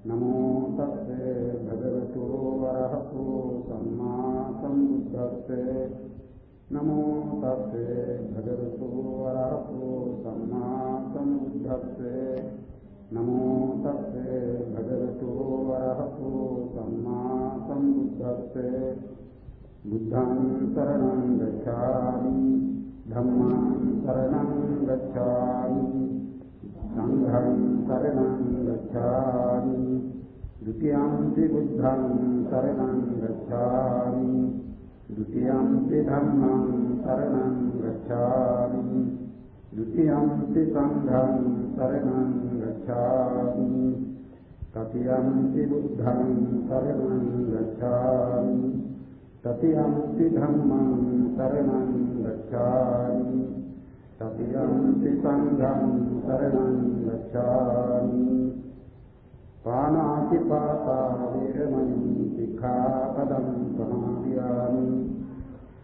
නමෝ තස්සේ භගවතු වරහතු සම්මා සම්බුද්දස්සේ නමෝ තස්සේ භගවතු වරහතු සම්මා සම්බුද්දස්සේ නමෝ තස්සේ භගවතු වරහතු සම්මා සම්බුද්දස්සේ බුද්ධං සරණං ගච්ඡාමි ධම්මං සරණං ගච්ඡාමි සංඝං සරණං ගච්ඡාමි ဒ ුතියම්පි බුද්ධං සරණං ගච්ඡාමි ဒ ුතියම්පි ධම්මං සරණං ගච්ඡාමි ဒ ුතියම්පි සංඝං සරණං ගච්ඡාමි තතියම්පි බුද්ධං සරණං ගච්ඡාමි තතියම්පි ධම්මං සරණං ගච්ඡාමි සතියන්ති සංඝං සරණං ගච්ඡාමි පානාති පාතා වේරමණී සික්ඛාපදං සමාදියාමි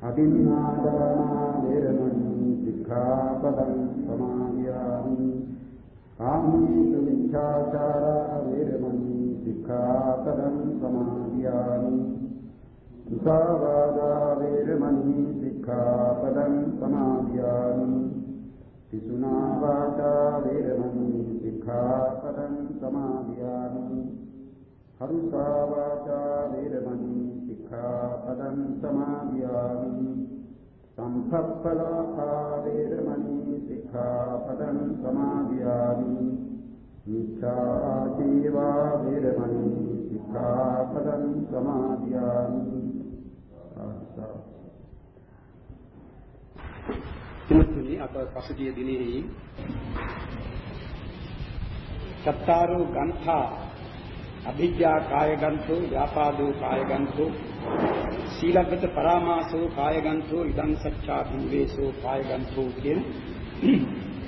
අදින්නාදානා වේරමණී සික්ඛාපදං සමාදියාමි කාමීසු මිච්ඡාචාරා වේරමණී සික්ඛාපදං සමාදියාමි සුඛාවාදා වේරමණී සික්ඛාපදං සමාදියාමි පිසුනා වාචා වේරමණී සික්ඛාපදං සමාදියාමි. හරුසා වාචා වේරමණී සික්ඛාපදං සමාදියාමි. සම්පප්පලාපා වේරමණී සික්ඛාපදං සමාදියාමි. මිච්ඡා ජීවා වේරමණී සික්ඛාපදං සමාදියාමි. පින්තුනි අප පසුගිය දිනෙහි සත්තාරෝ ගන්ථා අභිජ්ජා කායගන්තෝ ව්‍යාපාදෝ කායගන්තෝ සීලබ්බත පරාමාසෝ කායගන්තෝ ඉදං සච්චා පින්වේසෝ කායගන්තෝ කියන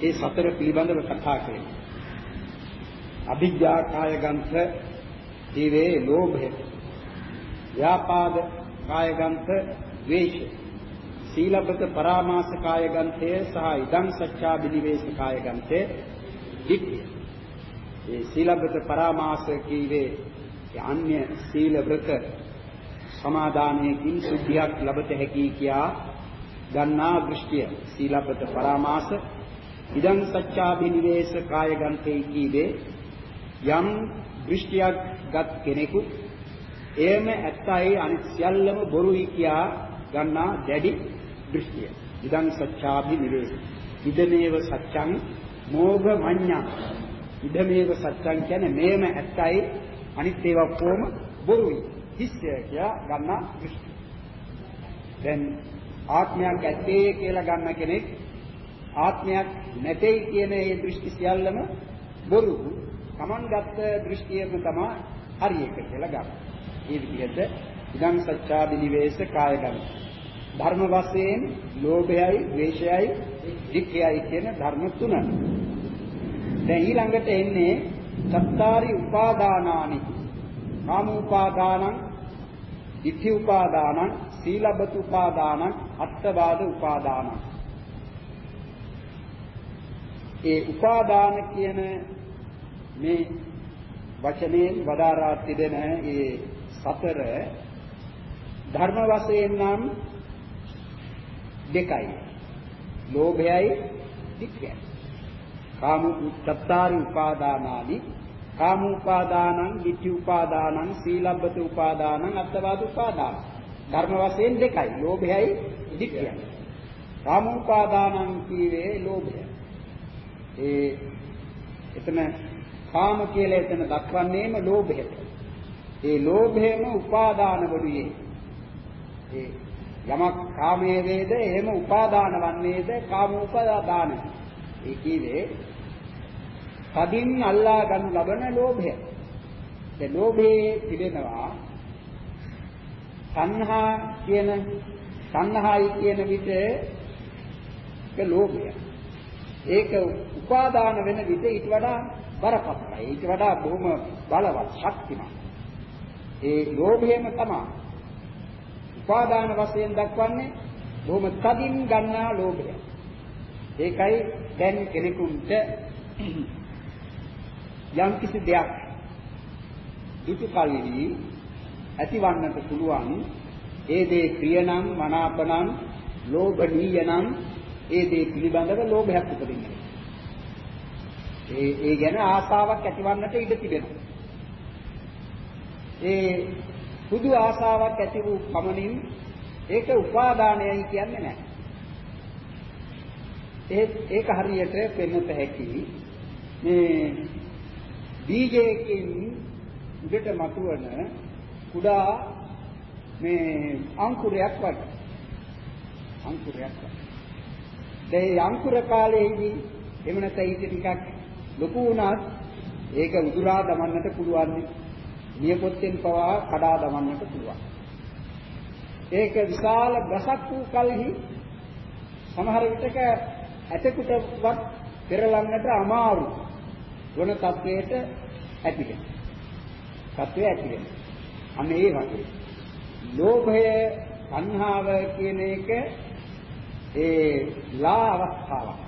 ඒ සතර පිළිබඳව කතා කරේ. අභිජ්ජා කායගන්ත ඊවේ ලෝභය. ව්‍යාපාද කායගන්ත ද්වේෂය. සීලබ්බත පරාමාස කාය ගන්තය සහ ඉදං සච්ඡා බිලිවේස කාය ගන්තය දික්ඛය. ඒ සීලබ්බත පරාමාස කීවේ අන්‍ය සීල වෘත සමාදානයකින් සුද්ධියක් ලැබත හැකි කියා ගන්නා දෘෂ්ටිය සීලබ්බත පරාමාස ඉදං සච්ඡා බිලිවේස කාය ගන්තේ කීවේ යම් දෘෂ්ටියක් ගත් කෙනෙකු එයම ඇත්තයි අනිත් සියල්ලම බොරුයි කියා ගන්නා දැඩි දෘෂ්ටිය. ඉදං සච්ඡාභි නිවේස. ඉදමේව සත්‍යං මෝඝ මඤ්ඤා. ඉදමේව සත්‍යං කියන්නේ මේම ඇත්තයි අනිත් ඒවා කොහොම බොරුයි. හිස්ය කියා ගන්න දෘෂ්ටි. දැන් ආත්මයක් ඇත්තේ කියලා ගන්න කෙනෙක් ආත්මයක් නැtei කියන ඒ දෘෂ්ටි සියල්ලම බොරු. Taman ගත්ත දෘෂ්ටියම තමයි හරි එක කියලා ගන්න. මේ විදිහට ඉදං සච්ඡාභි නිවේස කාය ගන්න. ධර්ම වශයෙන් ලෝභයයි, ද්වේෂයයි, දික්ඛයයි කියන ධර්ම තුන. දැන් ඊළඟට එන්නේ සත්තාරි උපාදානානි. කාම උපාදානං, ඉති උපාදානං, සීලබ්බත උපාදානං, අත්තවාද උපාදානං. ඒ උපාදාන කියන මේ වචනයෙන් වදාරා තිබෙන ඒ සතර ධර්ම වශයෙන් නම් දෙකයි. ලෝභයයි දික්ඛයයි. කාම උච්චත්තාරි උපාදානානි කාම උපාදානං, ditthi උපාදානං, සීලබ්බත උපාදානං, අත්තවාද උපාදාන. ධර්ම වශයෙන් දෙකයි. ලෝභයයි දික්ඛයයි. කාම උපාදානං කීවේ ලෝභය. ඒ එතන කාම කියලා එතන දක්වන්නේම ලෝභයට. ඒ ලෝභයම උපාදාන වඩුවේ. ඒ යමක් කාමයේ වේද එහෙම උපාදාන වන්නේද කාම උපාදාන. ඒ කීවේ කදින් අල්ලා ගන්න ලබන ලෝභය. ඒ ලෝභයේ පිළිනවා සංහා කියන සංහායි කියන විට ඒ ලෝභය. ඒක උපාදාන වෙන විට ඊට වඩා බරපතලයි. ඊට වඩා බොහොම බලවත් ශක්තිමත්. ඒ ලෝභයම තමයි උපාදාන වශයෙන් දක්වන්නේ බොහොම තදින් ගන්නා ලෝභය. ඒකයි දැන් කෙනෙකුට යම් කිසි දෙයක් දුටු කල්හි ඇතිවන්නට පුළුවන් ඒ දේ ප්‍රියනම් මනාපනම් ලෝභණීයනම් ඒ දේ පිළිබඳව ලෝභයක් උපදින්නේ. ඒ ඒ ගැන ආසාවක් ඇතිවන්නට ඉඩ තිබෙනවා. ඒ පුදු ආසාවක් ඇති වූ පමණින් ඒක උපාදානයයි කියන්නේ නැහැ. ඒ ඒක හරියට පෙන්වත හැකි මේ බීජයකින් උඩට මතුවන කුඩා මේ අංකුරයක් වගේ. අංකුරයක් වගේ. ඒ අංකුර කාලයේදී එහෙම නැත්නම් ඊට ටිකක් ලොකු වුණත් ඒක උදුරා දමන්නට පුළුවන්. නියපොත්තෙන් පවා කඩා දමන්නට පුළුවන්. ඒක විශාල ගසක් වූ කලෙහි සමහර විටක ඇතෙකුටවත් පෙරලන්නට අමාරු වන තත්වයට ඇතිවෙන. තත්වය ඇතිවෙන. අන්න ඒ වගේ. ලෝභය, සංහාව කියන එක ඒ ලා අවස්ථාවක්.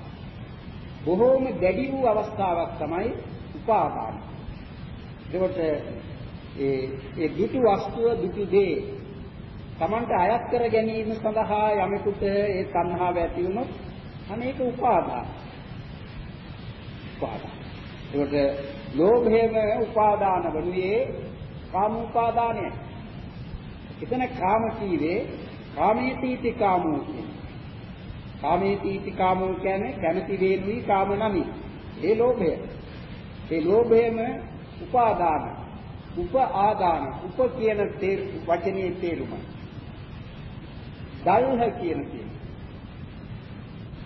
බොහෝම දැඩි වූ අවස්ථාවක් තමයි උපාදාන. එතකොට ඒ ඒ දුටු වස්තුව දුටු දේ Tamanට අයත් කර ගැනීම සඳහා යමෙකුට ඒ තණ්හාව ඇති වුණොත් අනේක උපාදාන. උපාදාන. ඒකට ලෝභයම උපාදාන වනුයේ කාම උපාදානය. එතන කාම කීවේ කාමේතීති කාමෝ කියන්නේ. කාමේතීති කාමෝ කියන්නේ කැමැති වේනුයි කාම නමි. ඒ ලෝභය. ඒ ලෝභයම උපාදාන. උප ආදාන. උප කියන වචනේ තේරුම. දල්හ කියන තේරුම.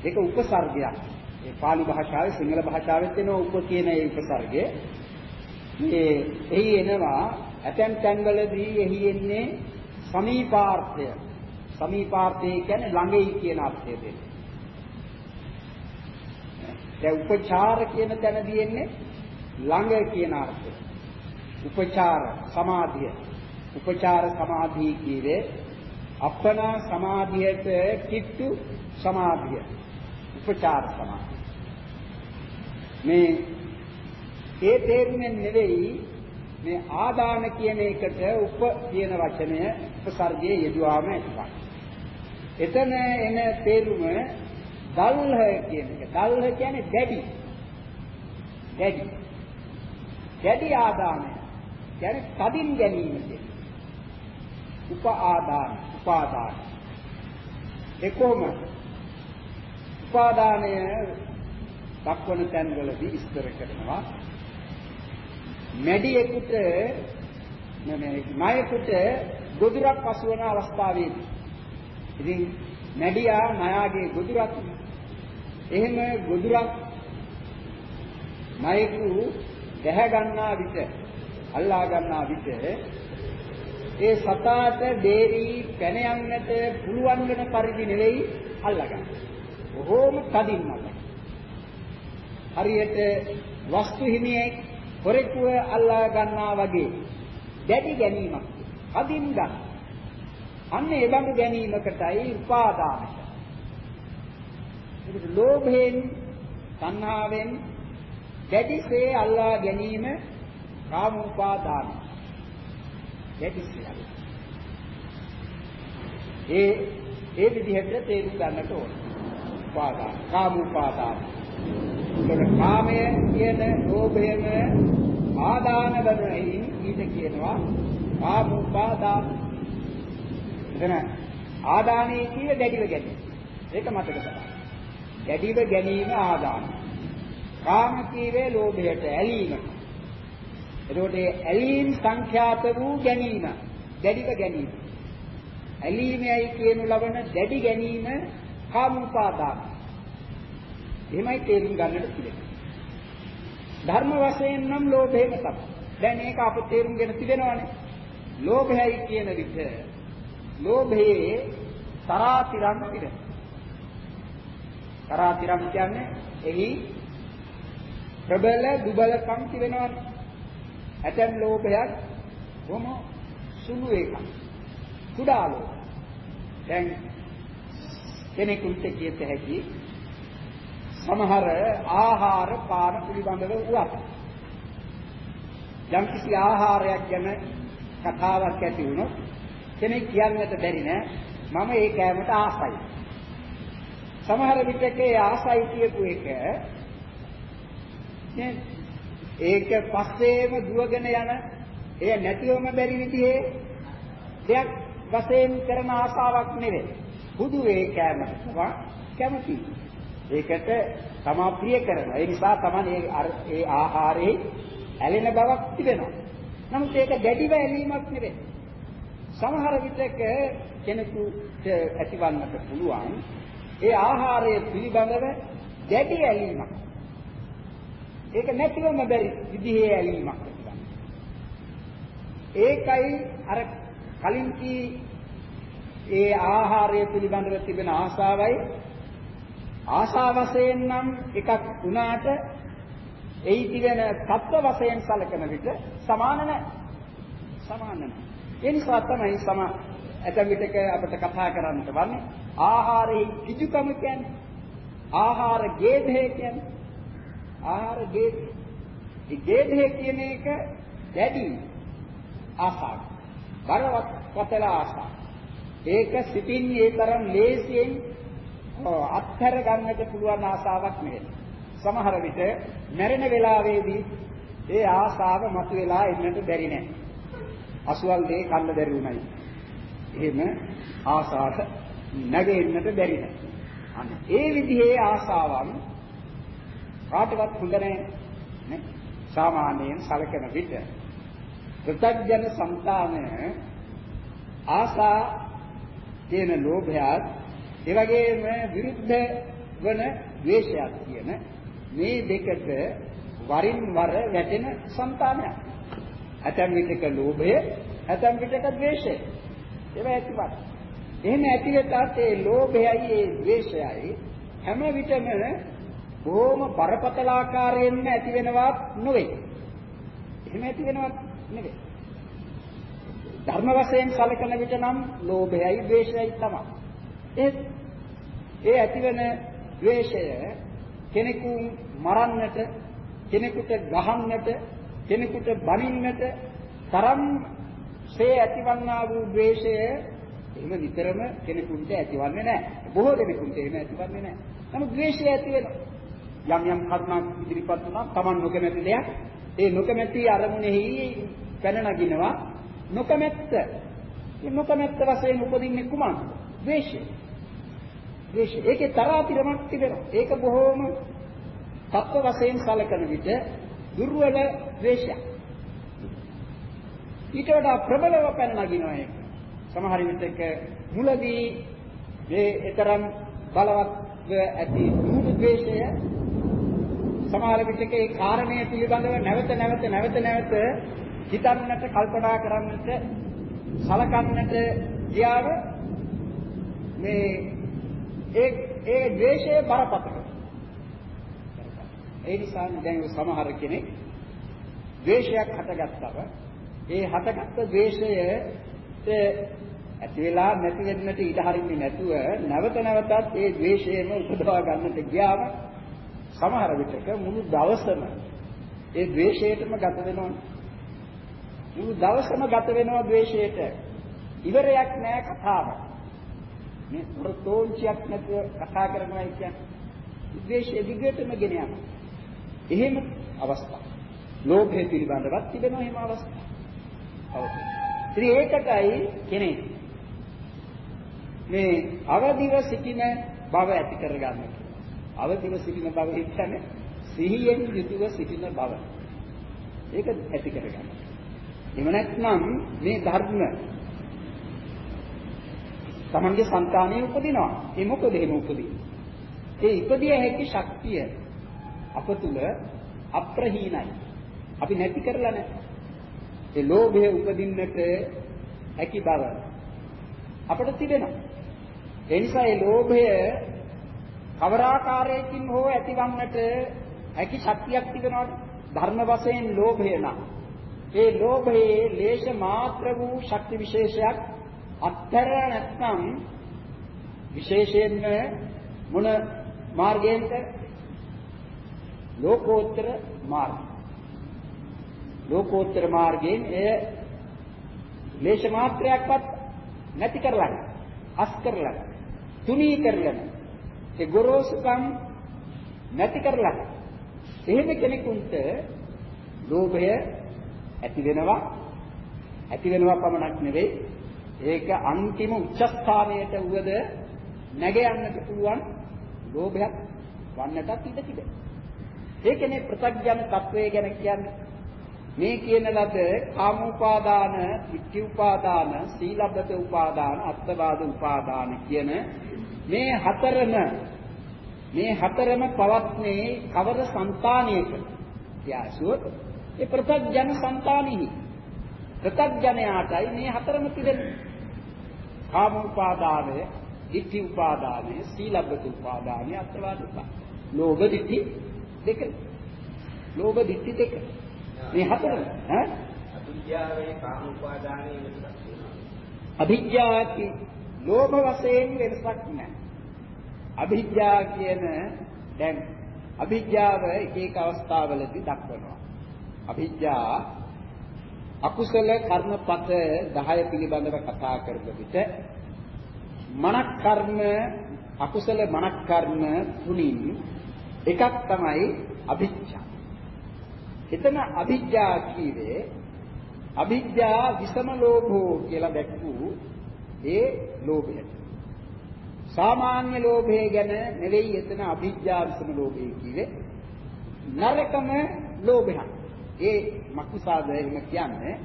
ඒක උපසර්ගයක්. ඒ pāli භාෂාවේ සිංහල භාෂාවෙත් එන උප කියන ඒ උපසර්ගය. මේ එහි එනවා ඇතැම් තැන්වලදී එහි එන්නේ සමීපාර්ථය. සමීපාර්ථය කියන්නේ ළඟයි කියන අර්ථය දෙන්නේ. දැන් උපචාර කියන තැනදී එන්නේ ළඟ කියන අර්ථය. උපචාර සමාධිය. උපචාර සමාධිය කියවේ අපනා සමාධියට කිට්ටු සමාධිය. උපචාර සමාධිය. මේ ඒ තේරුමෙන් නෙවෙයි මේ ආදාන කියන එකට උප කියන වචනය උපසර්ගයේ යෙදුවාම ඇතිවන්නේ. එතන එන තේරුම දල්හ කියන එක. දල්හ කියන්නේ දැඩි. දැඩි. දැඩි ආදානය. කියන්නේ තදින් ගැනීම කියන්නේ. උප ආදාන, උපාදාන. ඒ කොහොමද? උපාදානය දක්වන තැන්වලදී විස්තර කරනවා මැඩියෙකුට නෙමෙයි ණයෙකුට ගොදුරක් පසුවන අවස්ථාවේදී ඉතින් මැඩියා ණයාගේ ගොදුරක් එහෙම ගොදුරක් ණයෙකු දැහැ ගන්නා විට අල්ලා ගන්නා විට ඒ සතාට දෙවි පැන යන්නට පුළුවන් වෙන පරිදි නෙවෙයි අල්ලගන්න. බොහෝම තදින් අල්ලගන්න. හරියට වස්තු හිමියෙක් හොරෙකුව අල්ලා ගන්නා වගේ දැඩි ගැනීමක්. තදින් ගන්න. අන්න ඒ බඳු ගැනීමකටයි උපාදානය. ඒක ලෝභයෙන්, තණ්හාවෙන් දැඩිසේ අල්ලා ගැනීම කාම උපාදානයි. දැඩිසේ ඒ ඒ විදිහට තේරුම් ගන්නට ඕන. උපාදාන, කාම උපාදාන. ඒකට කාමය කියන ලෝභයම ආදාන වලින් ඊට කියනවා කාම උපාදාන. එතන ආදානයේ කිය දැඩිව ගැනීම. ඒක මතක තබන්න. දැඩිව ගැනීම ආදාන. කාම කීවේ ලෝභයට ඇලීම. එතකොට ඇලීම් සංඛ්‍යාත වූ ගැනීම, දැඩිව ගැනීම. ඇලීමයි කියනු ලබන දැඩි ගැනීම කාම උපාදාන. එහෙමයි තේරුම් ගන්නට පිළිගන්නේ. ධර්ම වශයෙන් නම් ලෝභයම තමයි. දැන් ඒක අප තේරුම්ගෙන තිබෙනවානේ. ලෝභයයි කියන විට ලෝභයේ තරාතිරම් පිළිගන්න. තරාතිරම් කියන්නේ එහි ප්‍රබල දුබලකම් තිබෙනවානේ. ඇතැම් ලෝභයක් බොහොම සුළු එකක්. කුඩා ලෝභ. දැන් කෙනෙකුට කියත හැකි සමහර ආහාර පාන පිළිබඳව උවත් යම්කිසි ආහාරයක් ගැන කතාවක් ඇති වුණොත් කෙනෙක් කියන්නට බැරි නෑ මම ඒ කෑමට ආසයි. සමහර විටක ඒ ආසයි කියපු එක ඒක පස්සේම දුවගෙන යන එය නැතිවම බැරි විදිහේ දෙයක් වශයෙන් කරන ආසාවක් නෙවෙයි. බුදු ඒ කෑමට කැමති. ඒකට තමා ප්‍රිය කරනවා. ඒ නිසා තමයි ඒ ආහාරයේ ඇලෙන බවක් තිබෙනවා. නමුත් ඒක දැඩිව ඇලීමක් නෙවෙයි. සමහර විටක කෙනෙකුට ඇතිවන්නට පුළුවන් ඒ ආහාරයේ පිළිබඳව දැඩි ඇලීමක්. ඒක නැතිවම බැරි විදිහේ ඇලීමක් ඒකයි අර කලින් කී ඒ ආහාරය පිළිබඳව තිබෙන ආසාවයි ආශා වශයෙන් නම් එකක් වුණාට එයි තිබෙන තත්ත්ව වශයෙන් සැලකන විට සමාන නැහැ. සමාන නැහැ. ඒ නිසා තමයි සම ඇතැම් විටක අපිට කතා කරන්නට වන්නේ ආහාරයේ කිජුකම කියන්නේ ආහාර ගේධය කියන්නේ ආහාර ගේධය. ඒ ගේධය කියන එක දැඩි ආසාවක්. බරවත් පතල ආසාවක්. ඒක සිතින් ඒ තරම් ලේසියෙන් අත්හැර ගන්නට පුළුවන් ආසාවක් නෙවෙයි. සමහර විට මැරෙන වෙලාවේදී ඒ ආසාව මතුවලා ඉන්නට බැරි නෑ. අසුවල් දෙය කන්න බැරි උනායි. එහෙම ආසාවට නැගෙන්නට බැරි නෑ. අන්න ඒ විදිහේ ආසාවන් කාටවත් හොඳ නැහැ සාමාන්‍යයෙන් සලකන විට ප්‍රත්‍යඥ సంతානය ආසා කියන ලෝභයත් ඒ වගේම විරුද්ධ වන ද්වේෂයත් කියන මේ දෙකට වරින් වර වැටෙන సంతානයක්. ඇතැම් විටක ලෝභය, ඇතැම් විටක ද්වේෂය. ඒවා ඇතිවත්. එහෙම ඇති වෙතත් ඒ ලෝභයයි ඒ ද්වේෂයයි හැම විටම බොහොම බරපතල ආකාරයෙන්ම ඇති වෙනවත් නොවේ. එහෙම ඇති වෙනවත් නෙවෙයි. ධර්ම වශයෙන් සැලකන විට නම් ලෝභයයි ද්වේෂයයි තමයි. ඒ ඒ ඇතිවන ද්වේෂය කෙනෙකු මරන්නට කෙනෙකුට ගහන්නට කෙනෙකුට බනින්නට තරම් සේ ඇතිවන්නා වූ ද්වේෂය එහෙම විතරම කෙනෙකුට ඇතිවන්නේ නැහැ. බොහෝ දෙනෙකුට එහෙම ඇතිවන්නේ නැහැ. නමුත් ද්වේෂය ඇති වෙනවා. යම් යම් කරුණක් ඉදිරිපත් වුණා Taman නොකමැති දෙයක් ඒ නොකමැති අරමුණෙහි පැන නගිනවා නොකමැත්ත. මේ නොකමැත්ත වශයෙන් උපදින්නේ කුමක්ද? ද්වේෂය. ද්වේෂය. ඒකේ තරාතිරමක් තිබෙනවා. ඒක බොහෝම තත්ත්ව වශයෙන් සැලකන විට දුර්වල ද්වේෂයක්. ඊට වඩා ප්‍රබලව පැන නගිනවා ඒක. සමහර විටක මුලදී මේ ඊතරම් බලවත්ව ඇති දුරු ද්වේෂය සමහර විටක ඒ කාරණය පිළිබඳව නැවත නැවත නැවත නැවත හිතන්නට කල්පනා කරන්නට සලකන්නට ගියාම මේ ඒ ඒ ද්වේෂයේ බරපතල. ඒ නිසා දැන් සමහර කෙනෙක් ද්වේෂයක් හටගත්තව ඒ හටගත්ත ද්වේෂය ඇති වෙලා නැති වෙන්නට ඉඩ හරින්නේ නැතුව නැවත නැවතත් ඒ ද්වේෂයම උපදවා ගන්නට ගියාම සමහර විටක මුළු දවසම ඒ ද්වේෂයටම ගත වෙනවා මුළු දවසම ගත වෙනවා ද්වේෂයට ඉවරයක් නෑ කතාව මේ ප්‍රතෝංචයක් නැතුව කතා කරනවා කියන්නේ ද්වේෂය දිගටම ගෙන යනවා. එහෙම අවස්ථා. ලෝභය පිළිබඳවත් තිබෙනවා එහෙම අවස්ථා. ඉතින් ඒකටයි කෙනෙක් මේ අවදිව සිටින බව ඇති කරගන්න. අවදිව සිටින බව කියන්නේ සිහියෙන් යුතුව සිටින බව. ඒක ඇති කරගන්න. එහෙම නැත්නම් මේ ධර්ම තමන්ගේ సంతානෙ උපදිනවා. ඒ මොකද එහෙම උපදින්නේ? ඒ ඉපදිය හැකි ශක්තිය අප තුල අප්‍රහීනයි. අපි නැති කරලා නැහැ. ඒ ලෝභය උපදින්නට හැකි බව අපට තිබෙනවා. ඒ නිසා ඒ ලෝභය කවරාකාරයකින් හෝ ඇතිවන්නට හැකි ශක්තියක් තිබෙනවාද? ධර්ම වශයෙන් ලෝභය නම්. ඒ ලෝභයේ ලේෂ මාත්‍ර වූ ශක්ති විශේෂයක් අත්තර නැත්නම් විශේෂයෙන්ම මොන මාර්ගයෙන්ද? ලෝකෝත්තර මාර්ග. ලෝකෝත්තර මාර්ගයෙන් එය ලේෂ මාත්‍රයක්වත් නැති කරලා අස් කරලා තුනී කරලා ඒ ගොරෝසුකම් නැති කරලා එහෙම කෙනෙකුට ලෝභය ඇති වෙනවා ඇති වෙනවා පමණක් නෙවෙයි ඒක අන්තිම උච්චස්ථානයට උවද නැග යන්නට පුළුවන් ලෝභයක් වන්නටත් ඉඩ තිබේ. ඒකනේ ප්‍රත්‍යඥ තත්වය ගැන කියන්නේ. මේ කියන ලද කාමෝපාදාන, ඉක්ඛි උපාදාන, සීලබ්බත උපාදාන, අත්වාද උපාදාන කියන මේ හතරම මේ හතරම පවත්නේ කවර సంతානියක? ත්‍යාසුව ඒ ප්‍රත්‍යඥ సంతානෙහි. ප්‍රත්‍යඥයාටයි මේ හතරම තිබෙන්නේ. කාම උපාදානය ඉති උපාදානය සීලබ්බත උපාදානය අත්වාද උපාදානය. ලෝභ දිට්ඨි දෙක. ලෝභ දිට්ඨි දෙක. මේ හතරම ඈ? අභිජ්ජාවේ කාම උපාදානයේ විස්තර අභිජ්ජාති ලෝභ වශයෙන් වෙනසක් නැහැ. අභිජ්ජා කියන දැන් අභිජ්ජාව එක එක අවස්ථාවලදී දක්වනවා. අභිජ්ජා අකුසල කර්මපත 10 පිළිබඳව කතා කරන විට මනක් කර්ම අකුසල මනක් කර්ම තුنين එකක් තමයි අභිජ්ජා. එතන අභිජ්ජා කීවේ අභිජ්ජා විසම ලෝභෝ කියලා දැක්වූ ඒ ලෝභය. සාමාන්‍ය ලෝභය ගැන නෙවෙයි එතන අභිජ්ජා විසම ලෝභය කීවේ. නරකම ලෝභයක්. ඒ මක්නිසාද එහෙම කියන්නේ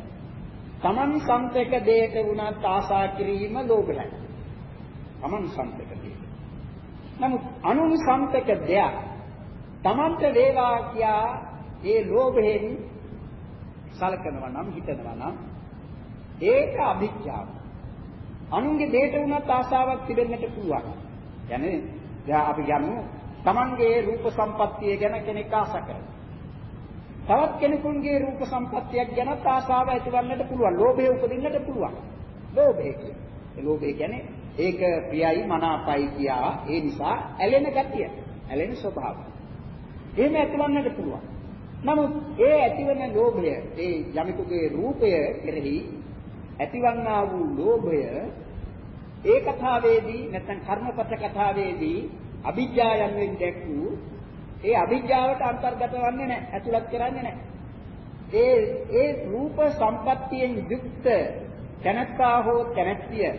තමන් සම්පේක දෙයක වුණත් ආසා කිරීම ලෝභයයි. තමන් සම්පතකදී. නමුත් අනුන් සම්පතක දෙයක් තමන්ට වේවා කියා ඒ ලෝභයෙන් සලකනවා නම් හිතනවා නම් ඒක අභිඥාව. අනුන්ගේ දෙයට වුණත් ආසාවක් තිබෙන්නට පුළුවන්. يعني දැන් අපි ගමු තමන්ගේ රූප සම්පත්තිය ගැන කෙනෙක් ආසා කරනවා. තවත් කෙනෙකුගේ රූප සම්පත්තියක් ගැන ආසාව ඇතිවන්නට පුළුවන්. ලෝභය උපදින්නට පුළුවන්. ලෝභය කියන්නේ. ඒ ලෝභය කියන්නේ ඒක ප්‍රියයි මනාපයි කියා ඒ නිසා ඇලෙන ගතිය, ඇලෙන ස්වභාවය. එහෙම ඇතිවන්නට පුළුවන්. නමුත් ඒ ඇතිවන ලෝභය, ඒ යමිතුගේ රූපය කෙරෙහි ඇතිවන්නා වූ ලෝභය ඒ කතාවේදී නැත්නම් කර්මපත කතාවේදී අභිජ්ජා යන්නේ දැක්වූ ඒ අභිජ්ජාවට අන්තර්ගත වන්නේ නැහැ, ඇතුළත් කරන්නේ නැහැ. ඒ ඒ රූප සම්පත්තියෙන් යුක්ත තනත්තා හෝ තනත්තිය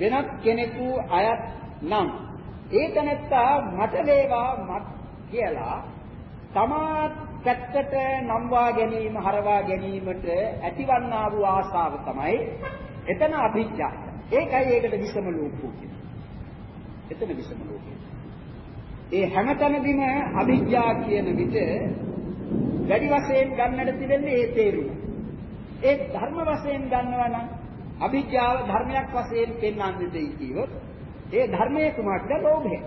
වෙනත් කෙනෙකු අයත් නම් ඒ තැනත්තා මට වේවා මත් කියලා තමා පැත්තට නම්වා ගැනීම හරවා ගැනීමට ඇතිවන්නා වූ ආශාව තමයි එතන අභිජ්ජා. ඒකයි ඒකට විසම ලෝකෝ කියන්නේ. එතන විසම ලෝකය. ඒ හැමතැනදීම අභිජ්ජා කියන විට වැඩි වශයෙන් ගන්නට තිබෙන්නේ ඒ තේරුම. ඒ ධර්ම වශයෙන් ගන්නවා නම් අභිජ්ජාව ධර්මයක් වශයෙන් පෙන්වන්නේ දෙයි කියොත් ඒ ධර්මයේ කුමක්ද ලෝභය.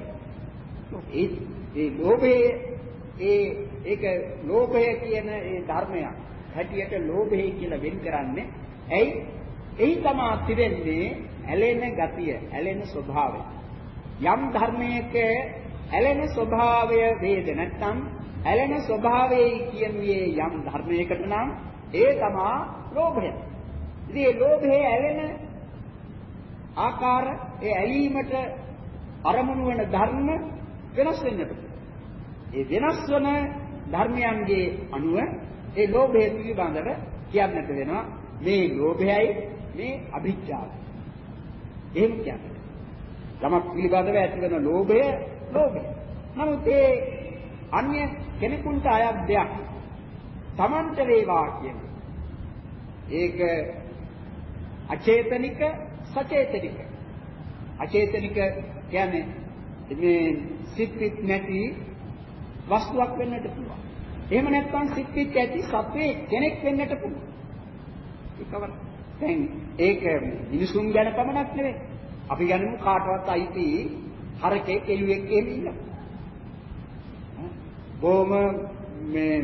ඒ ඒ ලෝභයේ ඒ ඒක ලෝභය කියන ඒ ධර්මයක් හැටියට ලෝභය කියලා වෙන් කරන්නේ ඇයි? එයි තමයි තිරෙන්නේ ඇලෙන ගතිය, ඇලෙන ස්වභාවය. යම් ධර්මයක ඇලෙන ස්වභාවය වේද නැත්නම් ඇලෙන ස්වභාවයයි කියන්නේ යම් ධර්මයකට නම් ඒ තමයි ලෝභය. ඉතින් මේ ලෝභයේ ඇලෙන ආකාර ඒ ඇලීමට අරමුණු වෙන ධර්ම වෙනස් වෙන්නට. ඒ වෙනස් වන ධර්මයන්ගේ අනුව ඒ ලෝභය පිළිබඳව කියන්නට වෙනවා මේ ලෝභයයි මේ අභිජ්ජාවයි. එහෙම කියන්නේ. යමක් පිළිබඳව ඇතිවන ලෝභය ලෝභය. නමුත් ඒ අන්‍ය කෙනෙකුට අයත් දෙයක් Tamanta වේවා කියන්නේ. ඒක අචේතනික සචේතනික අචේතනික කියන්නේ මේ සිත්පිට නැති වස්තුවක් වෙන්නට පුළුවන්. එහෙම නැත්නම් සිත්පිට ඇති සත්වයේ කෙනෙක් වෙන්නට පුළුවන්. ඒකවල දැන් ඒක මිනිසුන් ගැන පමණක් නෙවෙයි. අපි ගන්නමු කාටවත් අයිති හරකෙක් එළුවෙක් එහෙම ඉන්නවා. බොහොම මේ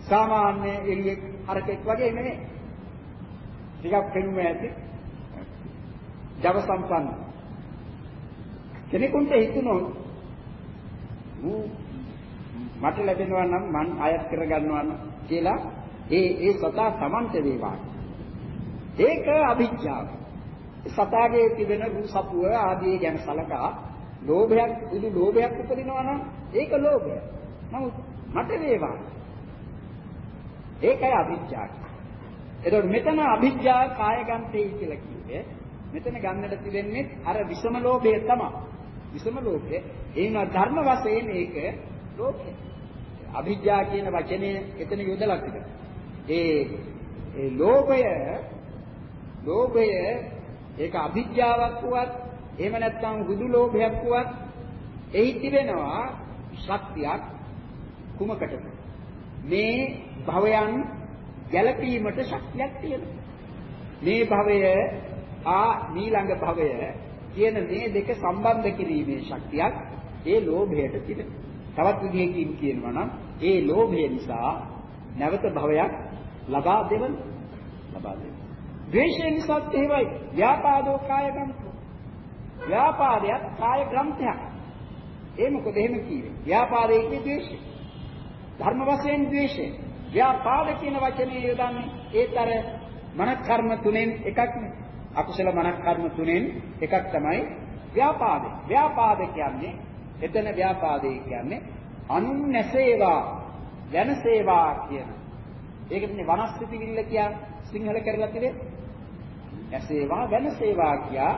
සාමාන්‍ය එළුවෙක් හරකෙක් වගේ නෙවෙයි. ටිකක් පෙනුම ඇති ජව සම්පන්න කෙනෙකුට හිතුනොත් මට ලැබෙනවා නම් මං අයත් කරගන්නවා කියලා ඒ ඒ සතා සමන්ත වේවා. ඒක අභිජ්ජාව. සතාගේ තිබෙන රූ සපුව ආදී ගැන සලකා ලෝභයක් උදු ලෝභයක් උපදිනවා නම් ඒක ලෝභය. නමුත් මට වේවා. ඒකයි අභිජ්ජා. එතකොට මෙතන අභිජ්ජා කායගන්තේ කියලා කිව්වේ මෙතන ගන්නට තිබෙන්නේ අර විසම ලෝභය තමයි. විසම ලෝභය. එයින් ධර්ම වශයෙන් ඒක ලෝභය. අභිජ්ජා කියන වචනේ එතන යොදලා තිබෙනවා. ඒ ඒ ලෝභය ලෝභය ඒක අභිජ්ජාවක් වුවත් එහෙම නැත්නම් හුදු ලෝභයක් වුවත් එහි තිබෙනවා ශක්තියක් කුමකටද මේ භවයන් ගැළපීමට ශක්තියක් තියෙනවා. මේ භවය ආ ඊළඟ භවය කියන මේ දෙක සම්බන්ධ කිරීමේ ශක්තියක් ඒ ලෝභයට තිබෙනවා. තවත් විදිහකින් කියනවා නම් ඒ ලෝභය නිසා නැවත භවයක් ලබා දෙවන ලබා දෙන. ද්වේෂය නිසාත් එහෙමයි. ව්‍යාපාදෝ කාය ග්‍රන්ථ. ව්‍යාපාදයක් කාය ග්‍රන්ථයක්. ඒ මොකද එහෙම කිව්වේ? ව්‍යාපාදයේ කිය ද්වේෂය. ධර්ම වශයෙන් ද්වේෂය. ව්‍යාපාද කියන වචනේ යොදන්නේ ඒතර මන කර්ම තුනෙන් එකක් නේ. අකුසල මන කර්ම තුනෙන් එකක් තමයි ව්‍යාපාදේ. ව්‍යාපාද කියන්නේ එතන ව්‍යාපාදේ කියන්නේ අනුන් නැසේවා යනසේවා කියන ඒකනේ වනස්පති විල්ල කියන්නේ සිංහල කරලා තිබෙන්නේ. ඇසේවා වෙනසේවා කියා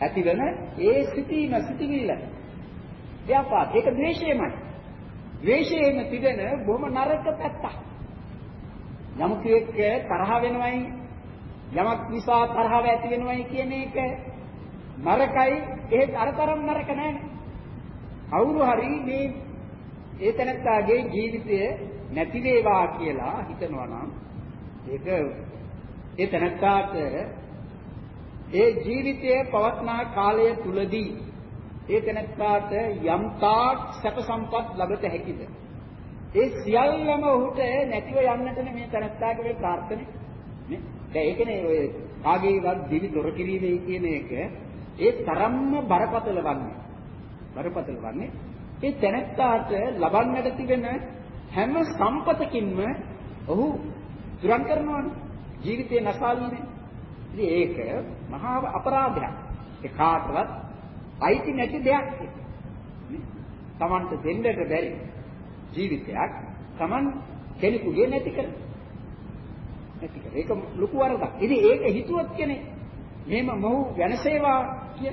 ඇතිවන ඒ සිටීම සිටිවිල්ල. ව්‍යාපාද ඒක ද්වේෂයමයි. ද්වේෂයෙන් තිබෙන බොහොම නරක පැත්තක්. යමක එක්ක තරහ වෙනවයි යමක් නිසා තරහව ඇති වෙනවයි කියන එක නරකයි ඒත් අරතරම් නරක නෑනේ. කවුරු හරි මේ ඒ තැනත්තාගේ ජීවිතය නැති වේවා කියලා හිතනවා නම් ඒක ඒ තැනත්තාට ඒ ජීවිතයේ පවත්නා කාලය තුලදී ඒ තැනත්තාට යම් තාක් සැප සම්පත් ලැබත හැකිද? ඒ සියල්ලම ඔහුට නැතිව යන්නට මේ තැනත්තාගේ මේ ප්‍රාර්ථනේ නේ? දැන් ඒකනේ ඔය කාගේවත් දිවි දොර කිරීමේ කියන එක. ඒ තරම්ම බරපතල වන්නේ බරපතල වන්නේ ඒ තැනත්තාට ලබන්නට තිබෙන හැම සම්පතකින්ම ඔහු දුරන් කරනවානේ. ජීවිතේ නැසාලුනේ. ඉතින් ඒක මහා අපරාධයක්. ඒ කාටවත් අයිති නැති දෙයක්. තමන්ට දෙන්නට බැරි ජීවිතයක් තමන් කෙනෙකුගේ නැති කර. නැති කර. ඒක ලොකු වරදක්. ඉතින් ඒක හිතුවත් කෙනෙක් මෙහෙම මොහු වෙනසේවා කිය.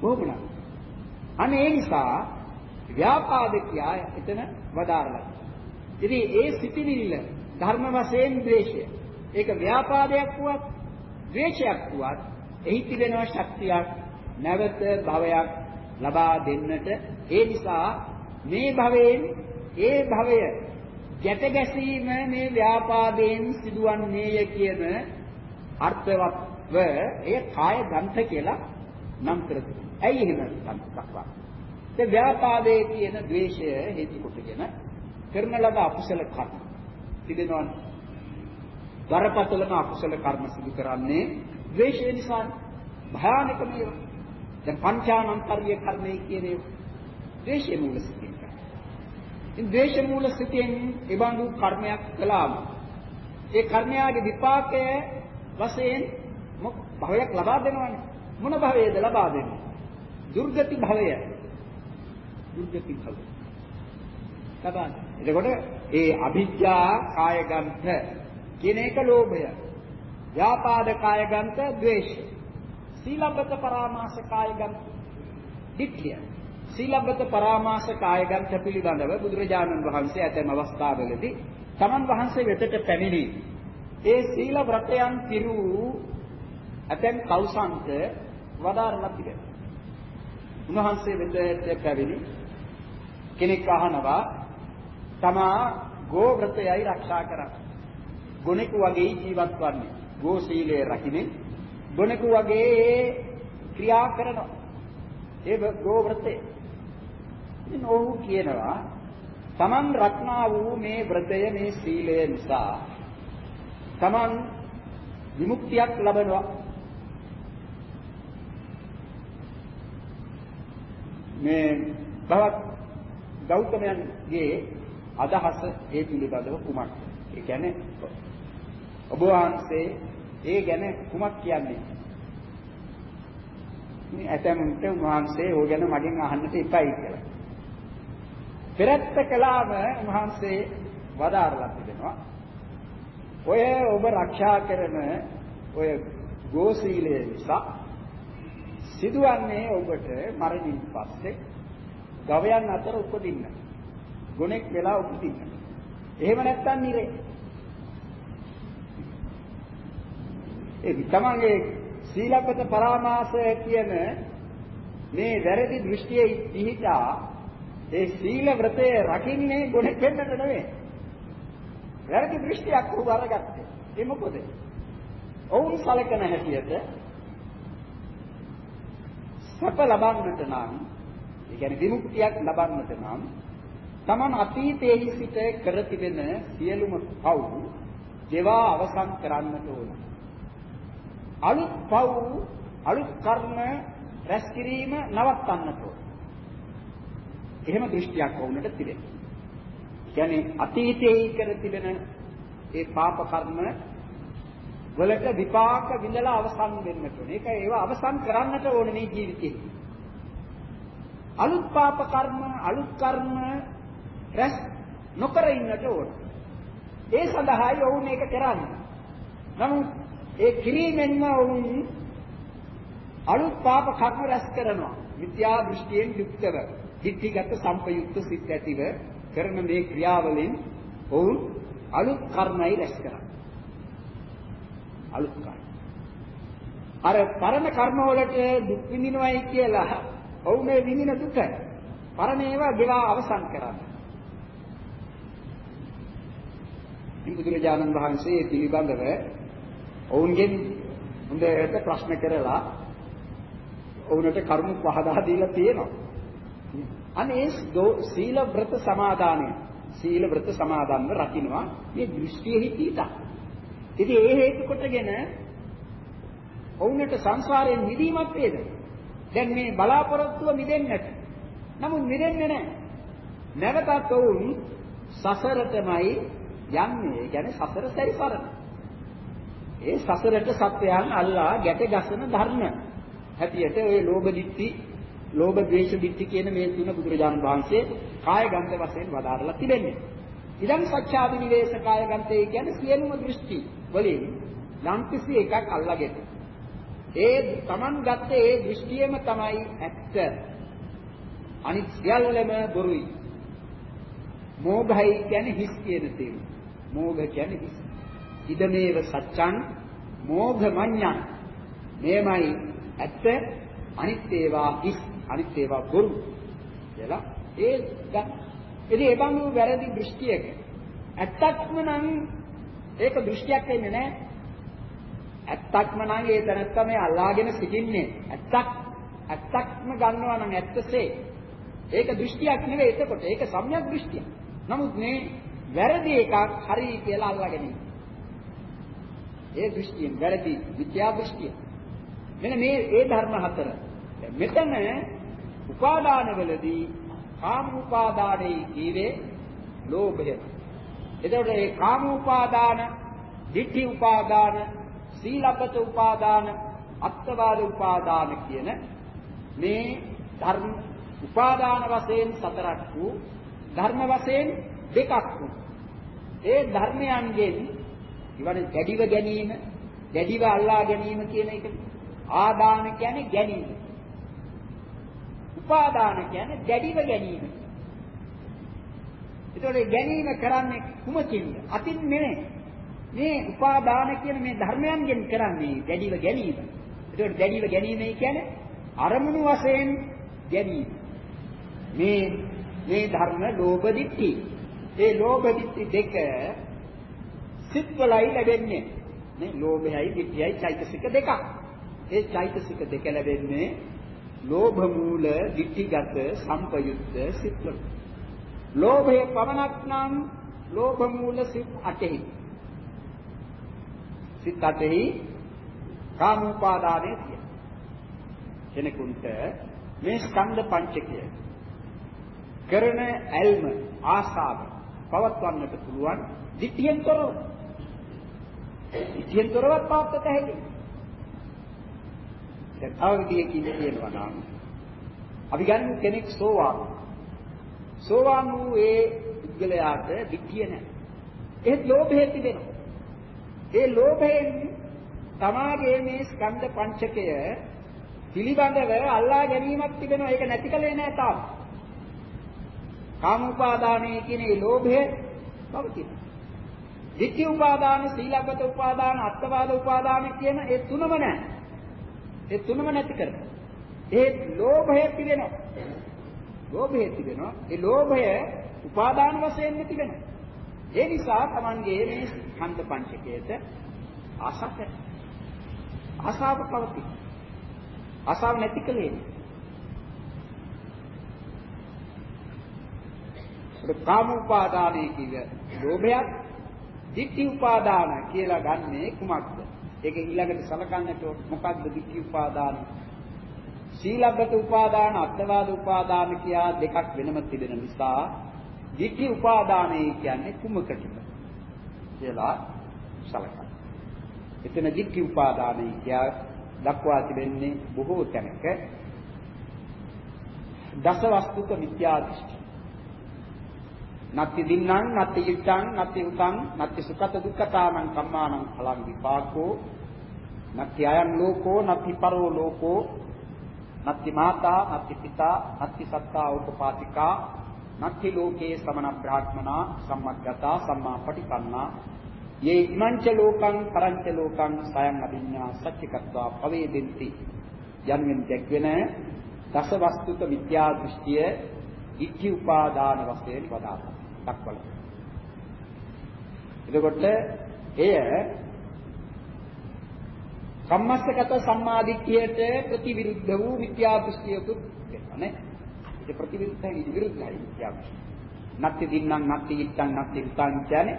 කොහොමද? අනේ ඒ නිසා ව්‍යාපාද කියා එතන වදාරලා. ඉතින් ඒ සිටිවිල්ල ධර්ම වශයෙන් ද්වේෂය. ඒක ව්‍යාපාදයක් වුවත් ද්වේෂයක් වුවත් එහි තිබෙන ශක්තියක් නැවත භවයක් ලබා දෙන්නට ඒ නිසා මේ භවයෙන් ඒ භවය ගැට ගැසීම මේ ව්‍යාපාදයෙන් සිදුවන්නේය කියන අර්ථවත්ව එය කාය ගන්ත කියලා නම් කරති. ඇයි එහෙම දක්වා? ඒ ව්‍යාපාදයේ කියන ද්වේෂය හේතු කොටගෙන කරන ලද අකුසල කර්ම තිබෙනවනේ. වරපතලම අකුසල කර්ම සිදු කරන්නේ ද්වේෂය නිසා භයානක මේවා. දැන් පංචානන්තරිය කර්මය කියන ඒවා ද්වේෂය මූල සිතින් කරන්නේ. ඉතින් ද්වේෂ මූල සිතින් ඒබඳු කර්මයක් කළාම ඒ කර්මයාගේ විපාකය වශයෙන් භවයක් ලබා දෙනවනේ. මොන භවයේද ලබා දෙන්නේ? දුර්ගති භවය. දුර්ගති භවය. ලබා. එතකොට ඒ අභිජ්ජා කායගන්ත කියන එක ලෝභය. ව්‍යාපාද කායගන්ත ද්වේෂය. සීලබ්බත පරාමාස කායගන්ත ditthිය. සීලබ්බත පරාමාස කායගන්ත පිළිබඳව බුදුරජාණන් වහන්සේ ඇතැම් අවස්ථාවලදී තමන් වහන්සේ වෙතට පැමිණි ඒ සීල ව්‍රතයන් පිරු ඇතැම් කෞසන්ත වදාරලා තිබෙනවා. උන්වහන්සේ වෙතට පැමිණි කෙනෙක් අහනවා තමා ගෝ වෘතයයි ආරක්ෂා කරන්නේ. ගොනෙකු වගේ ජීවත් වන්නේ. ගෝ සීලය රකින්නේ ගොනෙකු වගේ ක්‍රියා කරනවා. ඒ ගෝ වෘතේ. ඉතින් ඔහු කියනවා තමන් රක්නා වූ මේ වෘතය මේ සීලය නිසා තමන් විමුක්තියක් ලබනවා. මේ බවත් ගෞතමයන්ගේ අදහස ඒ පිළිබඳව කුමක්ද? ඒ කියන්නේ ඔබ වහන්සේ ඒ ගැන කුමක් කියන්නේ? මේ ඇතැමුන්ට උන්වහන්සේ ඕක ගැන මගෙන් අහන්නට එපයි කියලා. පෙරත්ත කළාම උන්වහන්සේ වදාරලා තිබෙනවා. ඔය ඔබ ආරක්ෂා කරන ඔය ගෝසීලය නිසා සිදුවන්නේ ඔබට මරණින් පස්සේ ගවයන් අතර උපදින්න. ගුණෙක් වෙලා උපදින්න. එහෙම නැත්තම් නිරේ. ඒ තමන්ගේ සීලපත පරාමාසය කියන මේ වැරදි දෘෂ්ටියේ පිහිටා ඒ සීල වෘතය රකින්නේ ගුණෙක් වෙන්නට නෙවෙයි. වැරදි දෘෂ්ටියක් උඹ අරගත්තේ. ඒ මොකද? ඔවුන් සලකන හැටියට සැප ලබන්නට නම් ඒ කියන්නේ විමුක්තියක් ලබන්නට නම් තමන් අතීතයේ සිට කර තිබෙන සියලුම පව් දේවා අවසන් කරන්නට ඕන. අලුත් පව් අලුත් කර්ම රැස් කිරීම නවත්තන්නට ඕන. එහෙම දෘෂ්ටියක් වුණට තිබෙනවා. කියන්නේ අතීතයේ කර තිබෙන ඒ පාප කර්ම වලට විපාක විඳලා අවසන් වෙන්නට ඕනේ. ඒක ඒවා අවසන් කරන්නට ඕනේ මේ ජීවිතේ. අලුත් පාප කර්ම, අලුත් කර්ම රැස් නොකර ඉන්නට ඕන. ඒ සඳහායි ඔවුන් ඒක කරන්නේ. නමුත් ඒ කිරීමෙන්ම ඔවුන් අලුත් පාප කර්ම රැස් කරනවා. මිත්‍යා දෘෂ්ටියෙන් යුක්තව, ධිට්ඨිගත සංපයුක්ත සිත් ඇතිව කරන මේ ක්‍රියාවලින් ඔවුන් අලුත් කර්මයි රැස් කරන්නේ. අලුත් කර්ම. අර පරණ කර්ම වලට දුක් විඳිනවයි කියලා ඔවුන් මේ විඳින දුක පරණ ඒවා ගෙවා අවසන් කරන්නේ. බුදුරජාණන් වහන්සේ පිළිබඳව ඔවුන්ගෙන් හොඳට ප්‍රශ්න කරලා ඔවුන්ට කරුණු පහදා දීලා තියෙනවා. අනේ සීල වෘත සමාදානය සීල වෘත සමාදන්ව රකින්නවා මේ දෘෂ්ටියෙහි තීතා. ඉතින් ඒ හේතු කොටගෙන ඔවුන්ට සංසාරයෙන් මිදීමක් වේද? දැන් මේ බලාපොරොත්තුව මිදෙන්නට. නමුත් මිදෙන්නේ නැහැ. නැවතත් ඔවුන් සසරටමයි යන්නේ. ඒ කියන්නේ සසර සැරිසරන. ඒ සසරට සත්‍යයන් අල්ලා ගැට ගසන ධර්ම. හැටියට ඒ ලෝභ දිට්ඨි, ලෝභ ද්වේෂ දිට්ඨි කියන මේ තුන බුදුරජාණන් වහන්සේ කායගන්ත වශයෙන් වදාරලා තිබෙන්නේ. ඉදන් සත්‍යාදි නිවේශ කායගන්තේ කියන්නේ සියලුම දෘෂ්ටි වලින් යම්කිසි එකක් අල්ලාගෙන. ඒ Taman ගත්තේ ඒ දෘෂ්ටියම තමයි ඇත්ත. අනිත් සියල්ලම බොරුයි. මෝඝයි කියන්නේ හිස් කියන තේරුම. මෝඝ කියන්නේ හිස්. ඉදමේව සත්‍යං මෝඝ මඤ්ඤං. මේමයි ඇත්ත අනිත් ඒවා හිස් අනිත් ඒවා බොරු කියලා ඒ ඉතින් ඒ බඳු වැරදි දෘෂ්ටියක ඇත්තක්ම නම් ඒක දෘෂ්ටියක් වෙන්නේ නැහැ. ඇත්තක්ම නම් ඒ තැනත්තා මේ අල්ලාගෙන සිටින්නේ ඇත්තක් ඇත්තක්ම ගන්නවා නම් ඇත්තසේ ඒක දෘෂ්ටියක් නෙවෙයි එතකොට ඒක සම්‍යක් දෘෂ්ටියක්. නමුත් මේ වැරදි එකක් හරි කියලා අල්ලාගෙන ඒ දෘෂ්ටියෙන් වැරදි විද්‍යා දෘෂ්ටිය. මෙන්න මේ ඒ ධර්ම හතර. මෙතන උපාදානවලදී කාම උපාදානයේ කීවේ ලෝභය. එතකොට මේ කාම උපාදාන, ditthi උපාදාන, සීලබ්බත උපාදාන, අත්වාද උපාදාන කියන මේ ධර්ම උපාදාන වශයෙන් සතරක් වූ ධර්ම වශයෙන් දෙකක් වූ ඒ ධර්මයන්ගෙන් ඉවනේ දැඩිව ගැනීම දැඩිව අල්ලා ගැනීම කියන එක ආදාන කියන්නේ ගැනීම උපාදාන කියන්නේ දැඩිව ගැනීම ඒතකොට ගැනීම කරන්නේ කුමකින්ද අතින් නෙමෙයි මේ උපාදාන කියන මේ ධර්මයන්ගෙන් කරන්නේ දැඩිව ගැනීම ඒතකොට දැඩිව ගැනීම කියන්නේ අරමුණු වශයෙන් ගැනීම මේ මේ ධර්ම ලෝභ දිට්ඨි. ඒ ලෝභ දිට්ඨි දෙක සිත්වලයි ලැබෙන්නේ. නේ ලෝභයයි දිට්ඨියයි චෛතසික දෙකක්. ඒ චෛතසික දෙක ලැබෙන්නේ ලෝභ මූල දිට්ඨිගත සම්පයුක්ත සිත්වල. ලෝභයේ පවණක් නම් ලෝභ මූල සිත් අටෙහි. සිත් අටෙහි කාම උපාදානයේ තියෙන. කෙනෙකුට මේ ස්කන්ධ පංචකය කරන ඇල්ම ආසාව පවත්වන්නට පුළුවන් දිට්ඨියෙන් තොරව. දිට්ඨියෙන් තොරව පවත්වත හැකියි. දැන් තව විදියකින් කියනවා නම් අපි ගන්න කෙනෙක් සෝවාන්. සෝවාන් වූ ඒ පුද්ගලයාට දිට්ඨිය නැහැ. ඒත් ලෝභය තිබෙනවා. ඒ ලෝභයෙන් තමාගේ මේ ස්කන්ධ පංචකය පිළිබඳව අල්ලා ගැනීමක් තිබෙනවා. ඒක නැති කලේ නෑ තාම. කාම උපාදානයේ කියන ඒ ලෝභය පවතින. ditthi උපාදාන, සීලබ්බත උපාදාන, අත්වාද උපාදාන කියන ඒ තුනම නෑ. ඒ තුනම නැති කරනවා. ඒ ලෝභය තිබෙනවා. ලෝභය තිබෙනවා. ඒ ලෝභය උපාදාන වශයෙන් තිබෙනවා. ඒ නිසා Tamange මේ ඛණ්ඩ පංචකයට ආසක ආසාව පවතී. ආසාව නැති කලේ. කාම උපාදානයේ කිය ලෝභයක්, ditthi උපාදාන කියලා ගන්නේ කුමක්ද? ඒක ඊළඟට සලකන්නට මොකක්ද ditthi උපාදාන? සීලබ්බත උපාදාන, අත්වාද උපාදාන කියා දෙකක් වෙනම තිබෙන නිසා ditthi උපාදානයි කියන්නේ කුමකටද කියලා සලකන්න. එතන ditthi උපාදානයි කියා දක්වා තිබෙන්නේ බොහෝ තැනක දස වස්තුක මිත්‍යා දෘෂ්ටි. නත්ති දින්නම් නත්ති යුක්තං නත්ති උතං නත්ති සුඛත දුක්ඛතානං කම්මානං ඵලං විපාකෝ නත්ති අයං ලෝකෝ නත්ති පරෝ ලෝකෝ නත්ති මාතා නත්ති පිතා නත්ති සත්තා උපපාතිකා නත්ති ලෝකේ සමන බ්‍රාහ්මනා සම්මග්ගතා සම්මා පටිපන්නා යේ ඉමංච ලෝකං පරංච ලෝකං සයන් අභිඤ්ඤා සච්චිකත්වා පවේදෙන්ති යන්වෙන් දැක්වෙන දස වස්තුක විද්‍යා දෘෂ්ටිය ඉද්ධි උපාදාන වශයෙන් වදාළා දක්වල. එතකොට එය සම්මස්සගත සම්මාදිට්ඨියට ප්‍රතිවිරුද්ධ වූ විද්‍යා දෘෂ්ටියකුත් වෙනවා නේ. ඒක ප්‍රතිවිරුද්ධයි විරුද්ධයි විද්‍යා දෘෂ්ටිය. නැත්ති දින්නම් නැත්ති ඉත්තන් නැත්ති උතන් කියන්නේ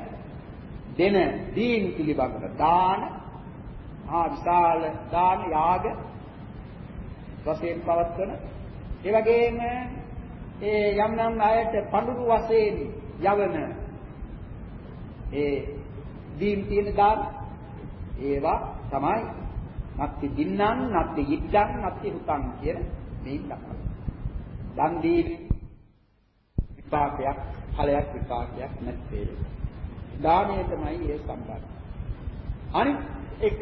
දෙන දීන් පිළිබඳව දාන ආ විශාල දාන යාග වශයෙන් පවත්වන ඒ වගේම ඒ යම් නම් අයට පඳුරු වශයෙන් යවන ඒ දීන් තියෙන දාන ඒවා තමයි නැත්ති දින්නම් නැත්ති ඉත්තන් නැත්ති හුතන් කියන මේ දක්වන දන් දීම විපාකයක් ඵලයක් විපාකයක් නැත්තේ දානය තමයි ඒ සම්බන්ධ. අනිත් එක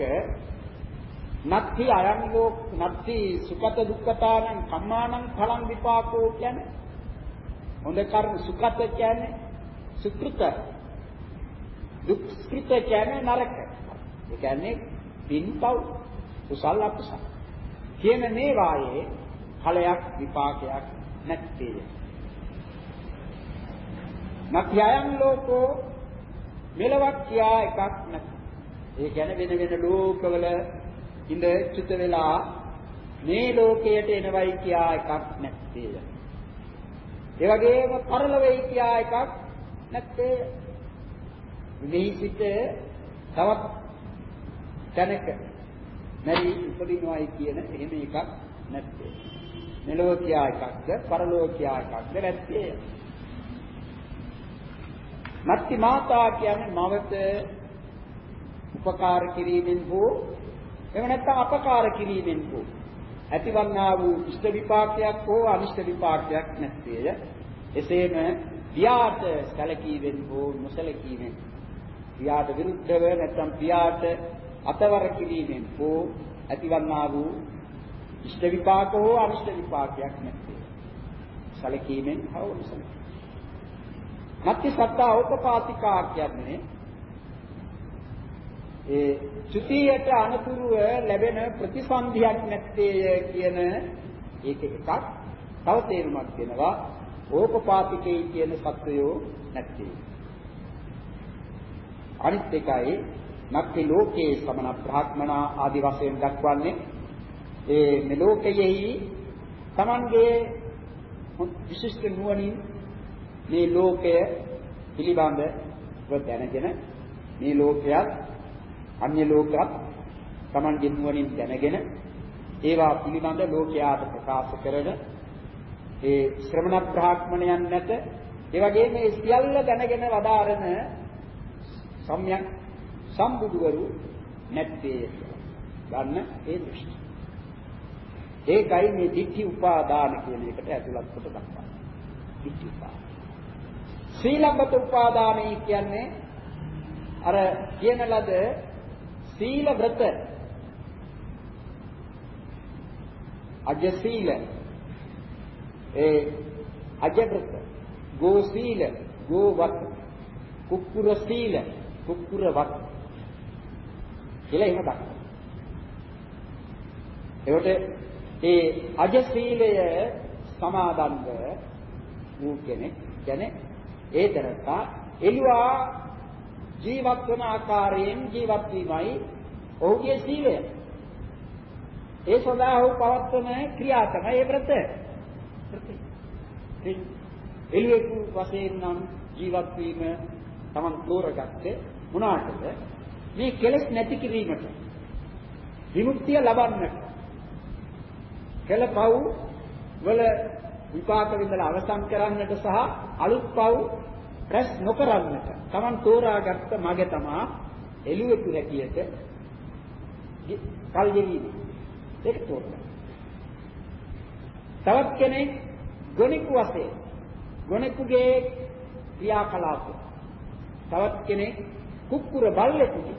නත්ති අයං ලෝක නත්ති සුඛත දුක්ඛතානං කම්මානං ඵලං විපාකෝ කියන්නේ හොඳ කර්ම සුඛත කියන්නේ සුකෘත දුක්ඛිත කියන්නේ නරක. ඒ කියන්නේ පින්පව් කුසල අකුසල. කියන මේ වායේ ඵලයක් විපාකයක් නැත්තේ. නත්ති අයං ලෝකෝ මෙලවක් කියා එකක් නැත. ඒ කියන්නේ වෙන වෙන ලෝකවල ඉඳ චුත වෙලා මේ ලෝකයට එනවයි කියා එකක් නැත්තේ. ඒ වගේම පරලොවෙයි කියා එකක් නැත්තේ. මෙහි සිට තවත් තැනක මෙරි උපදිනවයි කියන එහෙම එකක් නැත්තේ. මෙලොව කියා එකක්ද පරලොව කියා එකක්ද නැත්තේ. මත්ති මාතා කියන්නේ මවත උපකාර කිරීමෙන් හෝ එහෙම නැත්නම් අපකාර කිරීමෙන් හෝ ඇතිවන්නා වූ ඉෂ්ට විපාකයක් හෝ අනිෂ්ට විපාකයක් නැත්තේය. එසේම පියාට සැලකීමෙන් හෝ නොසැලකීමෙන් පියාට විරුද්ධව නැත්නම් පියාට අතවර කිරීමෙන් හෝ ඇතිවන්නා වූ ඉෂ්ට විපාක හෝ අනිෂ්ට විපාකයක් නැත්තේ. සැලකීමෙන් හෝ නොසැලකීමෙන් නැති සත්තා උපපාතිකා කියන්නේ ඒ චුතියට අනුතුරුව ලැබෙන ප්‍රතිසන්දියක් නැත්තේ කියන ඒක එකක් තව තේරුමක් දෙනවා. ඕපපාතිකේ කියන සත්වයෝ නැත්තේ. අනිත් එකයි නැත්ති ලෝකේ සමන බ්‍රාහ්මනා ආදි වශයෙන් දක්වන්නේ. ඒ මෙලෝකයෙහි Tamanගේ විශිෂ්ට නුවණින් මේ ලෝකය පිළිබඳව දැනගෙන මේ ලෝකයක් අන්‍ය ලෝකයක් Taman නුවණින් දැනගෙන ඒවා පිළිබඳ ලෝකයාට ප්‍රකාශ කරන ඒ ශ්‍රමණ බ්‍රාහ්මණයන් නැත ඒ වගේම මේ සියල්ල දැනගෙන වදාරන සම්‍යක් සම්බුදුවරු නැත්තේ ගන්න ඒ දෘෂ්ටි. ඒකයි මේ ditthi upadana කියන එකට ඇතුළත් කොට දක්වන්නේ. ditthi upadana. සීලබ්බත උපාදානයි කියන්නේ අර කියන ලද සීල වෘත අජ සීල. ඒ අජ වෘත ගෝ සීල. ගෝ වත් කුක්කුර සීල. කුක්කුර වත් කියලා එහෙම දක්වනවා. ඒකට ඒ අජ සීලය සමාදන්ව වූ කෙනෙක් කියන්නේ ඒ තැනත්තා එළුවා ජීවත් වන ආකාරයෙන් ජීවත් වීමයි ඔහුගේ සීලය. ඒ සදා ඔහු පවත්වන ක්‍රියා තමයි ඒ වෘත. එළුවෙකු වශයෙන් නම් ජීවත් වීම Taman තෝරගත්තේ මොනවාටද? මේ කෙලෙස් නැති කිරීමට. විමුක්තිය ලබන්නට. කළ පව් වල විපාක විඳලා අවසන් කරන්නට සහ අලුත් පව් රැස් නොකරන්නට. Taman තෝරාගත්ත මගේ තමා එළුවෙකු හැටියට කල් ගෙවීම. ඒක තෝරනවා තවත් කෙනෙක් ගොනිකු වශයෙන් ගොනෙකුගේ ක්‍රියාකලාප. තවත් කෙනෙක් කුක්කුර බල්ලෙකුගේ.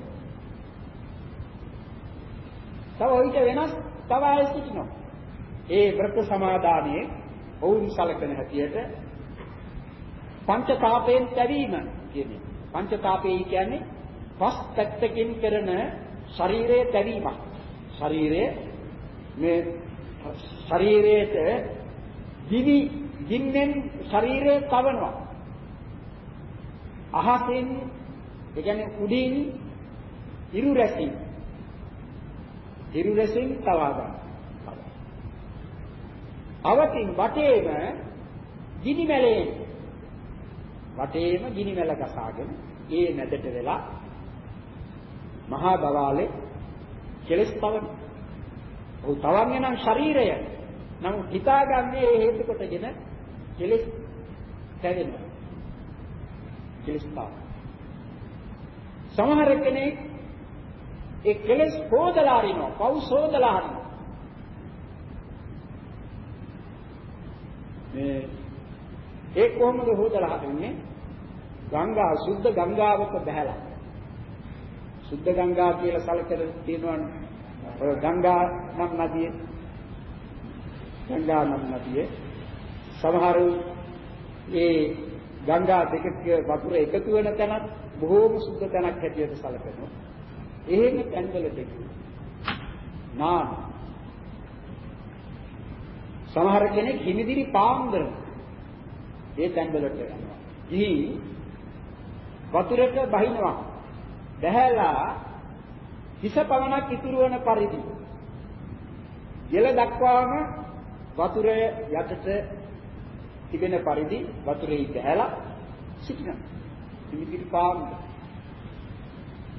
තව ඊට වෙනස් තව අය සිටිනවා. ඒ වෘත සමාදානයේ ඔවුන් සලකන හැටියට පංචතාපයෙන් තැවීම කියන්නේ. පංචතාපේ කියන්නේ පස් පැත්තකින් කරන ශරීරයේ තැවීමක්. ශරීරයේ මේ ශරීරයට දිවි දින්නෙන් ශරීරය තවනවා. අහසෙන් ඒ කියන්නේ උඩින් ඉරු රැසින් ඉරු රැසින් තවා ගන්න. අවතින් වටේම ගිනි මැලයෙන් වටේම ගිනි මැල ගසාගෙන ඒ නැදට වෙලා මහා බවාලේ කෙලස් තවන. ඔහු තවන්නේ නම් ශරීරය. නමුත් හිතාගන්නේ ඒ හේතු කොටගෙන කෙලස් තැවෙනවා. කෙලස් තව. සමහර කෙනෙක් ඒ කෙලස් හොදලා අරිනවා, පව් සෝදලා අරිනවා. මේ ඒ කොහොමද හොදලා හදන්නේ? ගංගා සුද්ධ ගංගාවක බහැලා. සුද්ධ ගංගා කියලා සැලකෙන තියෙනවනේ. ඔය ගංගා නම් නදියේ ගංගා නම් නදියේ සමහරු ඒ ගංගා දෙකක වතුර එකතු වෙන තැනත් බොහෝම සුද්ධ තැනක් හැටියට සැලකෙනවා. එහෙම තැන්වලට නාන සමහර කෙනෙක් හිමිදිරි පාන්දර ඒ තැන්වලට යනවා. ගිහින් වතුරට බහිනවා. බහැලා හිස පවණක් ඉතුරු වන පරිදි යල දක්වාම වතුර යටට තිබෙන පරිදි වතුරේ බහැලා සිටිනවා. හිමිදිරි පාන්දර.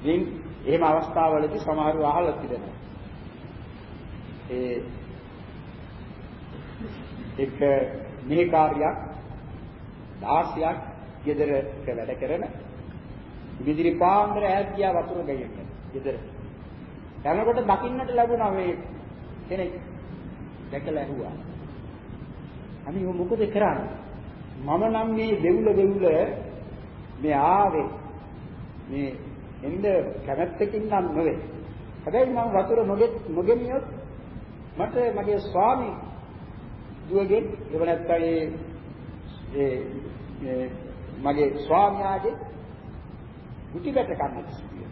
මේ එහෙම අවස්ථාවලදී සමහරව අහලා තිබෙනවා. ඒ එක මෙහෙකාරියක් 16ක් ගෙදරක වැඩ කරන විදිරි පාන්දර ඈත් ගියා වතුර ගියන්න ගෙදර. යනකොට දකින්නට ලැබුණා මේ කෙනෙක් දැකලා ඇහුවා. අනේ මොකද කරන්නේ? මම නම් මේ දෙවුල දෙවුල මේ ආවේ මේ එන්න කැමැත්තකින් නම් නෙවෙයි. හැබැයි මම වතුර නොගෙනියොත් මට මගේ ස්වාමී දුවගෙන් එව නැත්නම් ඒ මගේ ස්වාමියාගේ මුටිබැට කන්නට සිදුවේ.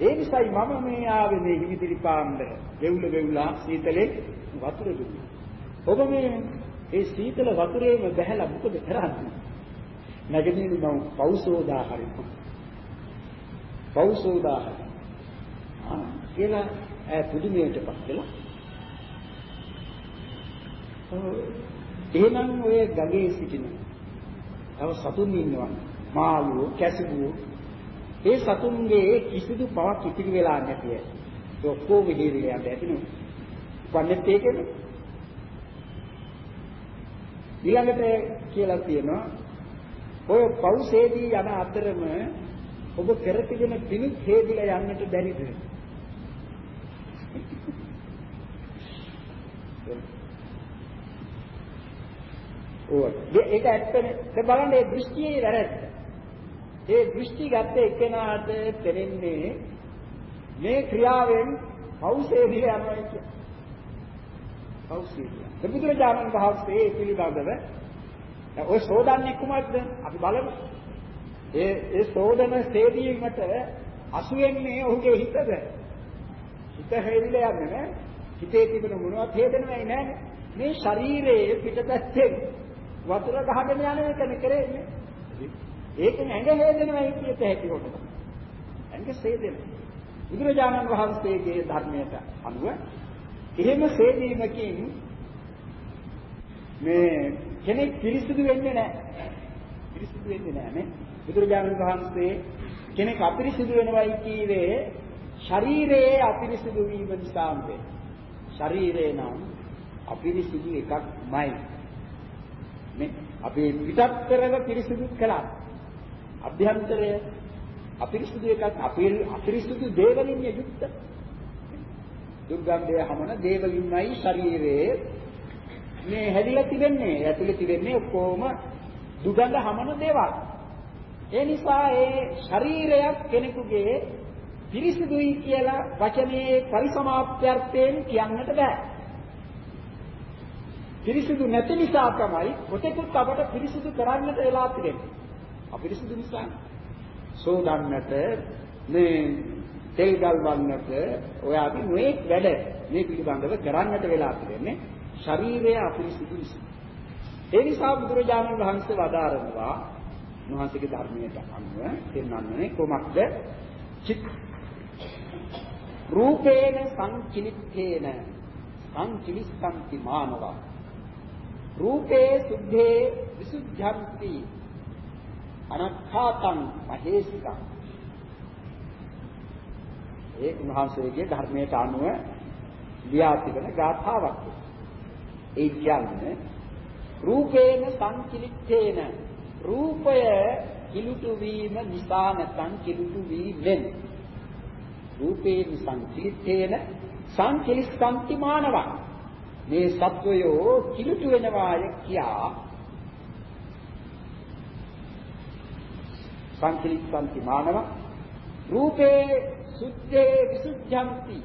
ඒ නිසායි මම මේ ආවේ මේ හිමිදිරි පාන්දර වෙවුල වෙවුලා සීතලේ වතුර දුන්නේ. ඔබ මේ ඒ සීතල වතුරේම බහැලා මොකද කරන්නේ? නැගෙන්නේ මම පෞසෝදා හරිනවා. පෞසෝදා හරි. ආ කියලා ඈ පුදුමයටපත් වෙලා එහෙනම් ඔය ගඟේ සිටින තව සතුන් ඉන්නවා. මාළුවෝ, කැසිබුවෝ. ඒ සතුන්ගේ කිසිදු බවක් ඉතිරි වෙලා නැතිය. ඒ ඔක්කොම විහිදෙලා යන්න ඇතිනු. වන්නේත් ඒකනේ. ඊළඟට කියලා තියෙනවා ඔය පෞසේදී යන අතරම ඔබ කර තිබෙන පිණිත් හේදිලා යන්නට බැරිද? ඕක. ඒක ඇත්තනේ. දැන් බලන්න මේ දෘෂ්ටියේ වැරද්ද. ඒ දෘෂ්ටි ගත්ත එක්කෙනාට තේරෙන්නේ මේ ක්‍රියාවෙන් පෞසේදී යනවා කියන්නේ. පෞසේදී. බුදුරජාණන් වහන්සේ පිළිබඳව ඔය සෝදන්නේ කුමක්ද? අපි බලමු. ඒ ඒ සෝදන ස්ථේදීමට අසු වෙන්නේ ඔහුගේ හිතද? හිත හේවිලා යන්නේ නෑ. හිතේ තිබෙන මොනවත් හේදෙන්නේ නෑනේ. මේ ශරීරයේ පිටපැත්තෙන් වතුර ගහගෙන යන එකනේ කරන්නේ. ඒකෙන් ඇඟ හේදෙනවා කියත හැකි කොට. ඇඟ සේදෙනවා. බුදුරජාණන් වහන්සේගේ ධර්මයට අනුව එහෙම සේදීමකින් මේ කෙනෙක් පිරිසිදු වෙන්නේ නැහැ. පිරිසිදු වෙන්නේ නැහැ නේ. බුදුරජාණන් වහන්සේ කෙනෙක් අපිරිසිදු වෙනවයි කීවේ ශරීරයේ අපිරිසිදු වීම නිසාම වේ. ශරීරේ නම් අපිරිසිදු එකක්මයි. නේ අපි පිටත්තරව පිරිසිදු කළා. අභ්‍යන්තරය අපිරිසිදු එකක් අපිරිසිදු දේවලින් යුක්ත. දුර්ගන්ධය හමන දේවලින්මයි ශරීරයේ මේ හැදිලා තිබෙන්නේ. ඇතුලේ තිබෙන්නේ ඔක්කොම දුගඳ හමන දේවල්. ඒ නිසා ඒ ශරීරයක් කෙනෙකුගේ පිරිසිදුයි කියලා වචනේ පරිසමාප්ත්‍යර්ථයෙන් කියන්නට බෑ. පිරිසිදු නැති නිසා තමයි කොතෙකුත් අපට පිරිසිදු කරන්නට වෙලා තිබෙන්නේ. අපිරිසිදු නිසා. සෝදන්නට මේ තෙල් ගල්වන්නට ඔය අපි මේ වැඩ මේ පිළිබඳව කරන්නට වෙලා තිබෙන්නේ ශරීරය අපිරිසිදු නිසා. ඒ නිසා බුදුරජාණන් වහන්සේ වදාරනවා උන්වහන්සේගේ ධර්මයට අනුව පෙන්වන්නේ කොමක්ද? චිත් රූපේන සංකිලිත්තේන සංකිලිස්සන්ති මානවා රූපේ සුද්ධේ විසුද්ධන්ති අනක්ඛාතං මහේසිකං. ඒ උන්වහන්සේගේ ධර්මයට අනුව ලියා තිබෙන ගාථාවක්. ඒ කියන්නේ රූපේන සංකිලිත්තේන. රූපය කිලුටු වීම නිසා නැත්නම් කිලුටු වීමෙන්. රූපේන සංකිලිත්තේන සංකිලිස්සන්ති මානවං. මේ සත්වයෝ කිලුටු වෙනවාය කියා සංකිලිස්සන්ති මානව රූපේ සුද්ධේ විසුද්ධಂತಿ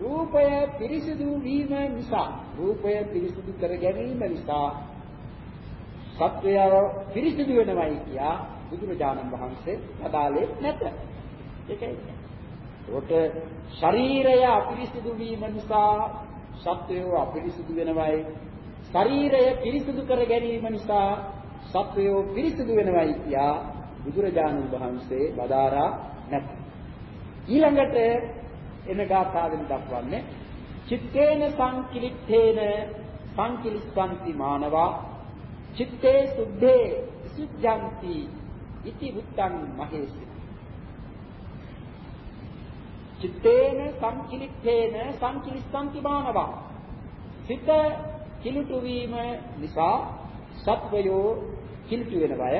රූපය පිරිසිදු වීම නිසා රූපය පිරිසිදු කර ගැනීම නිසා සත්වයව පිරිසිදු වෙනවයි කියා බුදුරජාණන් වහන්සේ අදාළේ නැත. ඒකයි. ඒකට ශරීරය අපිරිසිදු වීම නිසා සත්වයව අපිරිසිදු වෙනවයි. ශරීරය පිරිසිදු කර ගැනීම නිසා සත්වයව පිරිසිදු වෙනවයි කියා බුදුරජාණන් වහන්සේ වදාරා නැත. ඊළඟට එන ගාථාවෙන් දක්වන්නේ චිත්තේන සංකිලිත්තේන සංකිලිස්සන්ති මානවා චිත්තේ සුද්ධේ විසුද්ධಂತಿ ඉති බුත්තං මහේසි චිත්තේන සංකිලිත්තේන සංකිලිස්සන්ති මානවා සිත කිලුටු වීම නිසා සත්වයෝ කිලුටු වෙනවය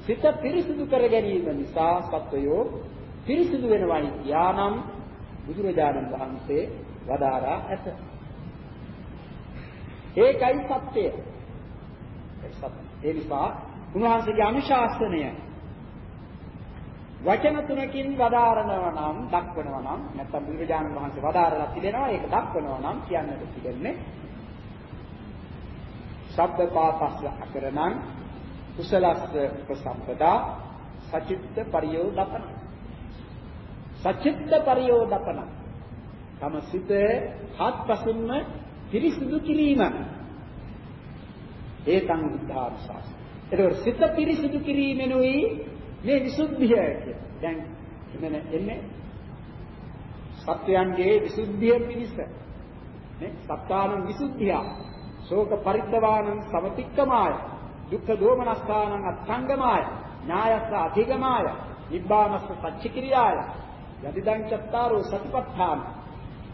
සිත පිරිසිදු කර ගැනීම නිසා සත්වයෝ පිරිසිදු වෙනවයි යානම් බුදුරජාණන් වහන්සේ වදාරා ඇත. ඒකයි සත්‍යය. ඒ නිසා උන්වහන්සේගේ අනුශාසනය වචන තුනකින් වදාරනවා නම් දක්වනවා නම් නැත්නම් බුදුරජාණන් වහන්සේ වදාරලා තිබෙනවා ඒක දක්වනවා නම් කියන්නට තිබෙන්නේ ශබ්ද පාපස්ස අකරණං කුසලස්ස උපසම්පදා සචිත්ත පරියෝදපන සචිත්ත පරියෝදපන තම සිත හත්පසින්ම පිරිසිදු කිරීම. ඒ තං බුද්ධානුශාසන එතකොට සිත පිරිසිදු කිරීමෙනුයි මේ විසුද්ධිය කියන්නේ දැන් එන්න එන්නේ සත්‍යයන්ගේ විසුද්ධිය පිණිස. නේ සත්තානං විසුද්ධිය. ශෝක පරිද්දවානං සමතික්කමාය. දුක්ඛ දෝමනස්ථානං අත්ංගමාය ඥායස්ස අධිගමාය. නිබ්බානස්ස සච්චිකිරියාය. යදිදං චත්තාරෝ සතිපට්ඨාන.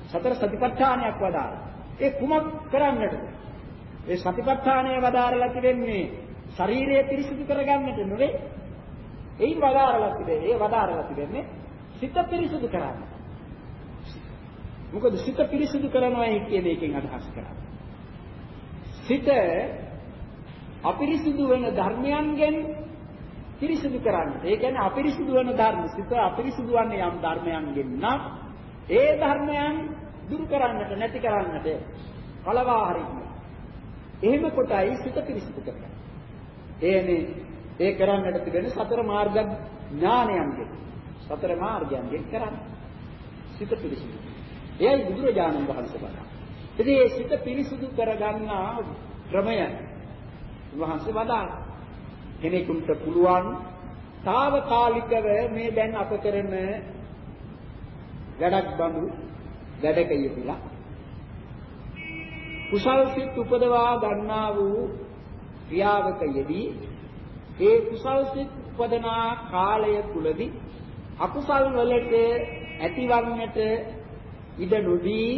සතර සතිපට්ඨානයක් වදාළ. ඒ කුමක් කරන්නටද ඒ සතිපට්ඨානය වදාරලා තිබෙන්නේ ශරීරය පිරිසිදු කරගන්නට නෙවෙයි. එයින් වදාරලා තිබෙන්නේ. ඒ වදාරලා තිබෙන්නේ සිත පිරිසිදු කරන්න. මොකද සිත පිරිසිදු කරනවා කියන එකෙන් අදහස් කරන්නේ. සිත අපිරිසිදු වෙන ධර්මයන්ගෙන් පිරිසිදු කරන්න. ඒ කියන්නේ අපිරිසිදු වෙන ධර්ම සිත අපිරිසිදු වන්නේ යම් ධර්මයන්ගෙන් නම් ඒ ධර්මයන් දුරු කරන්නට නැති කරන්නට කලවා හරින්න. එහෙම කොටයි සිත පිරිසිදු කරගන්න. එනේ ඒ කරන්නට තිබෙන සතර මාර්ග ඥානයන්ගෙන් සතර මාර්ගයන්ගෙන් කරන්නේ. සිත පිරිසිදු. එයයි බුදුරජාණන් වහන්සේ වදාළා. ඉතින් මේ සිත පිරිසිදු කරගන්නා ක්‍රමය වහන්සේ වදාළා. කෙනෙකුට පුළුවන් తాවකාලිකව මේ දැන් අප කරන වැඩක් බඳු වැඩක යෙදিলা කුසල් සිත් උපදවා ගන්නා වූ ක්‍රියාවක යෙදී ඒ කුසල් සිත් උපදනා කාලය තුලදී අකුසල් වලට ඇතිවන්නට ඉඩ නොදී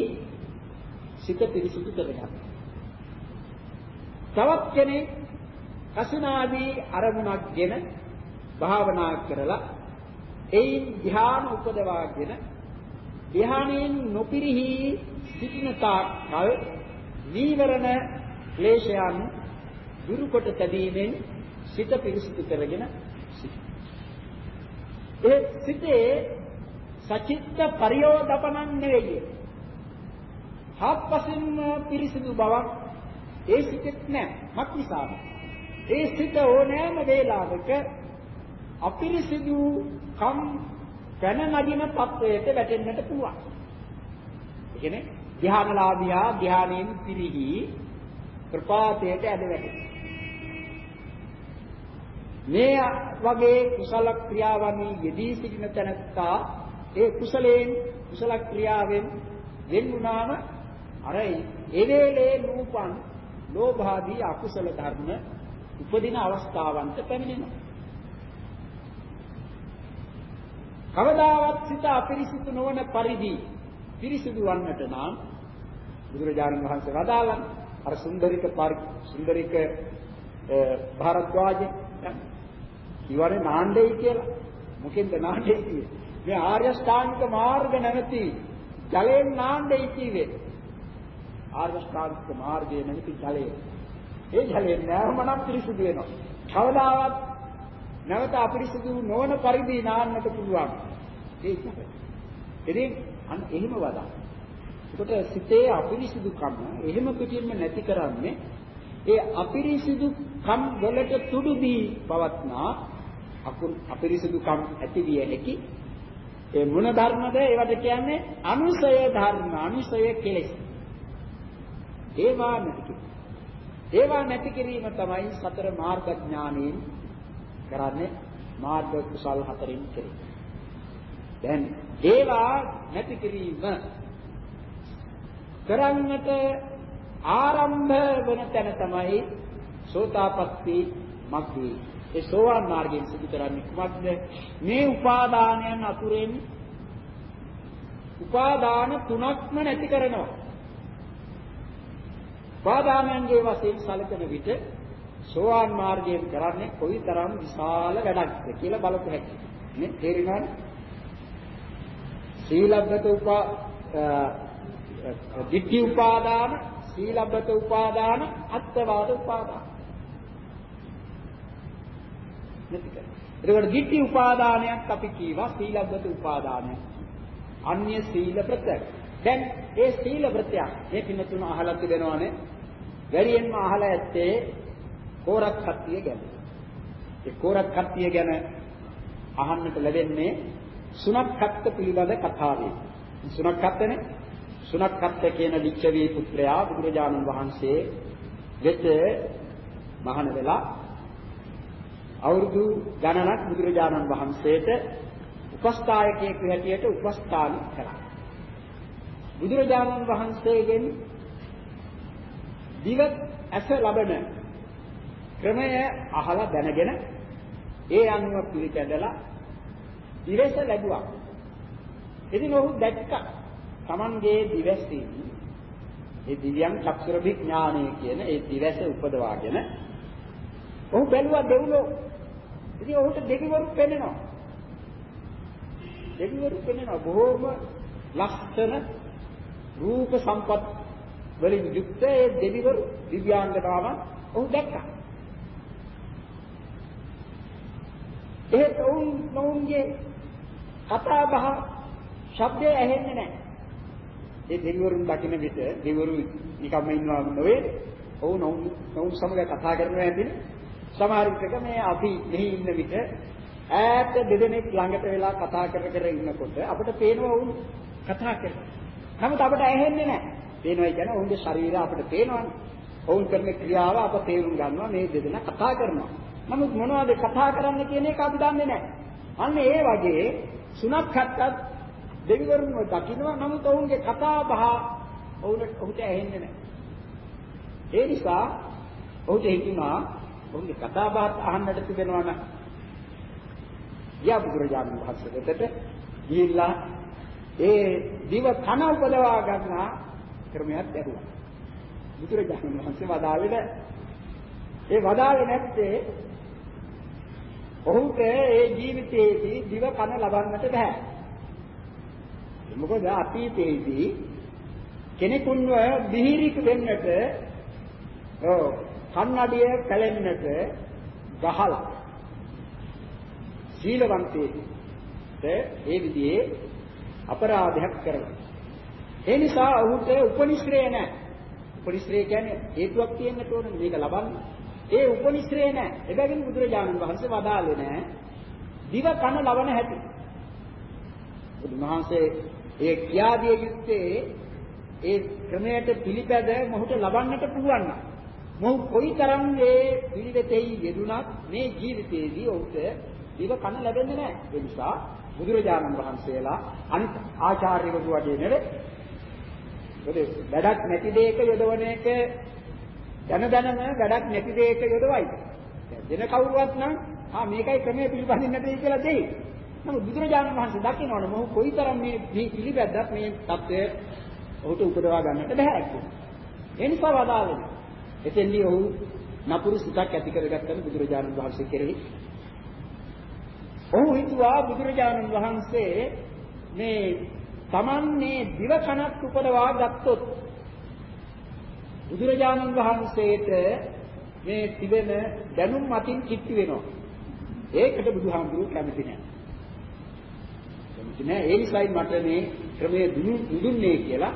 සිත පිරිසිදු කරගන්න. තවත් කෙනෙක් කසිනාදී අරමුණක්ගෙන භාවනා කරලා එයින් ධ්‍යාන උපදවාගෙන ධ්‍යානයෙන් නොපිරිහි සිටින තාක්කල් නීවරණ ක්ලේශයන් දුරු කොට තැබීමෙන් සිත පිරිසිදු කරගෙන ඒ සිතේ සචිත්ත පරියෝදපණන් නෙවෙයි. හත්පසින්ම පිරිසිදු බවක් ඒ සිතෙත් නැහැ. මත් නිසාද? ඒ සිත ඕනෑම වේලාවක අපිරිසිදු කම් පැන නගින තත්වයට වැටෙන්නට පුළුවන්. ඒ කියන්නේ ධ්‍යානලාභියා ධ්‍යානයෙන් පිරිහි ප්‍රපාතයට ඇද වැටෙනවා. මේ වගේ කුසල ක්‍රියාවන් යෙදී සිටින තැනත්තා ඒ කුසලයෙන් කුසල ක්‍රියාවෙන් වෙන් වුණාම අර ඒ වේලේ නූපන් ලෝභාදී අකුසල ධර්ම උපදින අවස්ථාවන්ට පැමිණෙනවා. කවදාවත් සිත අපිරිසිදු නොවන පරිදි පිරිසිදු වන්නට නම් බුදුරජාණන් වහන්සේ වදාළා අර සුන්දරික සුන්දරික භාරද්වාජ ඉවරේ නාණ්ඩේ කියලා. මොකෙන්ද නාණ්ඩේ කියේ මේ ආර්ය ශ්‍රාන්තික මාර්ග නැමැති ජලයෙන් නාණ්ඩේ කියේ ආර්ය ශ්‍රාන්තික මාර්ගයේ නැමැති ජලය. ඒ ජලයෙන් නෑමනම් පිරිසුදු වෙනවා. කවදාවත් නැවත අපිරිසුදු නොවන පරිදි නාන්නට පුළුවන්. ඒක ඉතින් අන්න එහෙම වදා එතකොට සිතේ අපිරිසුදුකම එහෙම පිටින්ම නැති කරන්නේ ඒ අපිරිසුදුකම් වලට තුඩු දී පවත්නා අපිරිසුදුකම් ඇති විය හැකි. ඒ මොන ධර්මද? ඒවට කියන්නේ අනුසය ධර්ම අනුසය කෙලෙස්. ඒවා නැති ඒවා නැති කිරීම තමයි සතර මාර්ග ඥානයෙන් කරන්නේ මාර්ග කුසල් හතරින් කෙරේ දැන් ඒවා නැති කිරීම කරන්නට ආරම්භ වෙන තැන තමයි සෝතාපට්ටි මග්ගේ. ඒ සෝවාන් මාර්ගයෙන් සිදු කරන්නේ කුමක්ද? මේ උපාදානයන් අතුරෙන් උපාදාන තුනක්ම නැති කරනවා. උපාදානයන්ගේ වශයෙන් සැලකෙන විට සෝවාන් මාර්ගයෙන් කරන්නේ කොයිතරම් විශාල වැඩක්ද කියලා බලපු හැකියි. නේ තේරෙනවද? සීලබ්බත උපා ditthi උපාදාන සීලබ්බත උපාදාන අත්වාද උපාදාන එතකොට ditthi උපාදානයක් අපි කීවා සීලබ්බත උපාදානයක්. අන්‍ය සීල ප්‍රත්‍ය දැන් ඒ සීල ප්‍රත්‍යක් මේ පින්නතුන අහලා තිබෙනවානේ. වැඩියෙන්ම අහලා ඇත්තේ කෝරක් කට්ටිය ගැන. ඒ කෝරක් කට්ටිය ගැන අහන්නට ලැබෙන්නේ සුනක් කත්ත පිළිබඳ කතාවේ. සුනක් කත්තනේ? සුනක්කත් කියන ලිච්ඡවී පුත්‍රයා බුදුරජාණන් වහන්සේ වෙත මහාන වෙලා අවුරුදු ගණනක් බුදුරජාණන් වහන්සේට උපස්ථායකයෙක් හැටියට උපස්ථාන කළා. බුදුරජාණන් වහන්සේගෙන් දිව ඇස ලබන ක්‍රමය අහලා දැනගෙන ඒ අනුව පිළිපැදලා ඉරස ලැබුවා. ඉතින් ඔහු දැක්කා Tamanගේ දිවැසින් ඒ දිව්‍යං චක්ෂුර විඥානය කියන ඒ දිවැස උපදවාගෙන ඔහු බැලුවා දෙව්ලෝ. ඉතින් ඔහුට දෙවිවරු පෙනෙනවා. දෙවිවරු පෙනෙනවා බොහෝම ලස්සන රූප සම්පත් වලින් යුක්ත ඒ දෙවිවරු දිව්‍යාංගනාවන් ඔහු දැක්කා. එහෙත් ඔවුන් ඔවුන්ගේ කතා බහ ශබ්දය ඇහෙන්නේ නැහැ. ඒ දෙවිවරුන් දකින්න විට දෙවිවරු නිකම්ම ඉන්නවා නෙවෙයි. ඔවුන් ඔවුන් සමග කතා කරනවා ඇතිනේ. සමහර විටක මේ අපි මෙහි ඉන්න විට ඈත දෙදෙනෙක් ළඟට වෙලා කතා කර කර ඉන්නකොට අපිට පේනවා වුන් කතා කරනවා. නමුත් අපිට ඇහෙන්නේ නැහැ. පේනවා කියන්නේ ඔවුන්ගේ ශරීරය අපිට පේනවනේ. ඔවුන් කරන ක්‍රියාව අප තේරුම් ගන්නවා මේ දෙදෙනා කතා කරනවා. නමුත් මොනවද කතා කරන්න කියන එක අපි දන්නේ නැහැ. අන්න ඒ වගේ සුණක් හත්තත් දෙවිවරුන්ව දකින්නවා නමුත් ඔවුන්ගේ කතා බහ ඔවුන්ට ඔහුට ඇහෙන්නේ නැහැ. ඒ නිසා ඔහුට හිතුණා ඔවුන්ගේ කතා බහ අහන්නට තිබෙනවා නම් යා බුදුරජාණන් වහන්සේ වෙතට ගිහිල්ලා ඒ දිව කන උපදවා ගන්නා ක්‍රමයක් දැරුවා. බුදුරජාණන් වහන්සේ වදාළේ ඒ වදාළේ නැත්තේ ඔහුට ඒ ජීවිතයේදී දිව කන ලබන්නට බෑ. මොකද අතීතයේදී කෙනෙකුන්ව බිහිරික වෙන්නට ඔව් කන්නඩිය පැලෙන්නට ගහලා සීලවන්තයෙකුට ඒ විදිහේ අපරාධයක් කරනවා. ඒ නිසා ඔහුට උපනිශ්‍රේ නැහැ. උපනිශ්‍රේ කියන්නේ හේතුවක් තියෙන්න ඕනේ මේක ලබන්න. ඒ උපනිශ්‍රේ නැහැ. එබැවින් බුදුරජාණන් වහන්සේ වදාළේ නැහැ. දිව කන ලබන හැටි. බුදුමහන්සේ ඒ කියාදිය යුත්තේ ඒ ක්‍රමයට පිළිපැද මොහුට ලබන්නට පුළුවන් නම් මොහු කොයිතරම් මේ පිළිවෙතෙහි යෙදුනත් මේ ජීවිතයේදී ඔහුට දිව කන ලැබෙන්නේ නැහැ. ඒ නිසා බුදුරජාණන් වහන්සේලා අනිත් ආචාර්යවරු වගේ නෙවෙයි. ඒකේ වැඩක් නැති දෙයක යොදවන එක දැන දැනම වැඩක් නැති දෙයක යොදවයි. දෙන කවුරුවත් නම් ආ මේකයි ක්‍රමයේ පිළිපදින්නට කියලා දෙයි. නමුත් බුදුරජාණන් වහන්සේ දකින්නවනේ මොහු කොයිතරම් මේ මේ පිළිපැද්දත් මේ தත්ත්වය ඔහුට උපදවා ගන්නට බෑ කියලා. ඒ නිසා වදාළේ. එතෙන්දී ඔහු නපුරු සිතක් ඇති කරගත්තම බුදුරජාණන් වහන්සේ කෙරෙහි ඔහු හිතුවා බුදුරජාණන් වහන්සේ මේ Taman මේ දිව කනක් උපදවා ගත්තොත් බුදුරජාණන් වහන්සේට මේ තිබෙන දැනුම් මතින් කිට්ටු වෙනවා. ඒකට බුදුහාමුදුරුවෝ කැමති නැහැ. කැමති නැහැ. ඒ නිසායි මට මේ ක්‍රමයේ දුන්නේ කියලා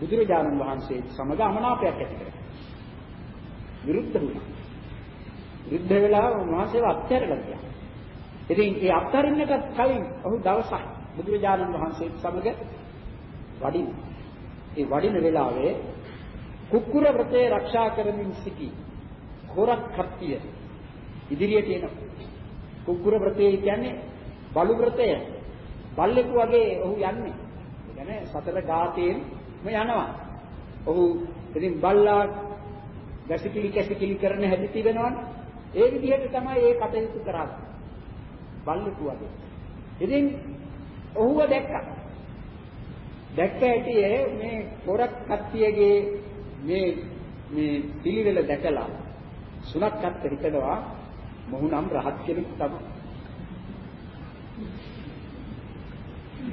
බුදුරජාණන් වහන්සේ සමග අමනාපයක් ඇති කරගත්තා. විරුද්ධ වුණා. විරුද්ධ වෙලා උන්වහන්සේව අත්හැරලා ගියා. ඉතින් ඒ අත්හරින්නට කලින් ඔහු දවසක් බුදුරජාණන් වහන්සේ සමග වඩින. ඒ වඩින වෙලාවේ කුක්කුර වෘතේ ආරක්ෂා කරමින් සිටි කොරක් කප්පිය ඉදිරියට එනවා. කුක්කුර වෘතේ කියන්නේ බලු වෘතය. බල්ලෙකු වගේ ඔහු යන්නේ. ඒ කියන්නේ සතර ගාතේම යනවා. ඔහු ඉතින් බල්ලා ගැසිකිලි කැසිකිලි කරන හැටි තිබෙනවනේ. ඒ විදිහට තමයි ඒ කටයුතු කරන්නේ. බල්ලෙකු වගේ. ඉතින් ඔහුව දැක්කා. දැක්ක ඇටි මේ පොරක් කට්ටියගේ මේ මේ පිළිවෙල දැකලා සුණක් කට්ට හිතනවා මොහු නම් රහත් කෙනෙක් තමයි.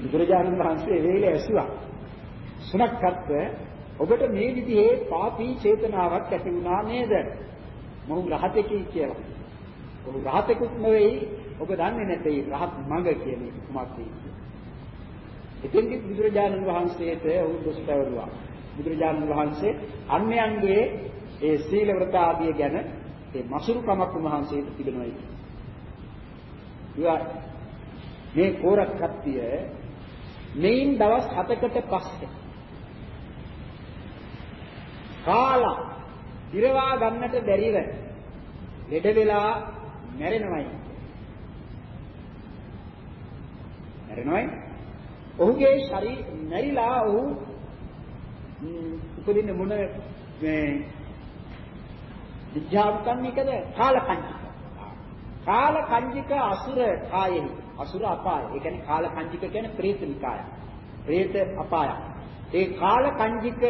බුදුරජාණන් වහන්සේ ඒ වෙලේ ඇසුවා. සුණක් කට්ට ඔබට මේ විදිහේ පාපී චේතනාවක් ඇති වුණා නේද? මොහු රහතෙකි කියලා. ඔහු රහතෙකුත් නෙවෙයි ඔබ දන්නේ නැtei රහත් මඟ කියන එක කුමක්ද කියන්නේ. එතෙන්දි බුදුරජාණන් වහන්සේට ඔහු දොස් පැවරුවා. බුදුරජාණන් වහන්සේ අන්‍යයන්ගේ ඒ සීල වෘත ආදිය ගැන ඒ මසුරුකමක් උන්වහන්සේට තිබෙනවා කියන්නේ. මේ කෝරක් කට්ටිය මෙයින් දවස් 7කට පස්සේ කාලා දිරවා ගන්නට බැරිව ලෙඩ වෙලා මැරෙනවයි. මැරෙනවයි. ඔහුගේ ශරීර මැරිලා ඔහු උපදින්න මොන මේ විද්‍යාවකන්නේකද කාලකන්තික. කාලකන්තික අසුර කායෙහි අසුර අපාය. ඒ කියන්නේ කාලකන්තික කියන්නේ ප්‍රේත විකාරය. ප්‍රේත අපාය. ඒ කාලකන්තික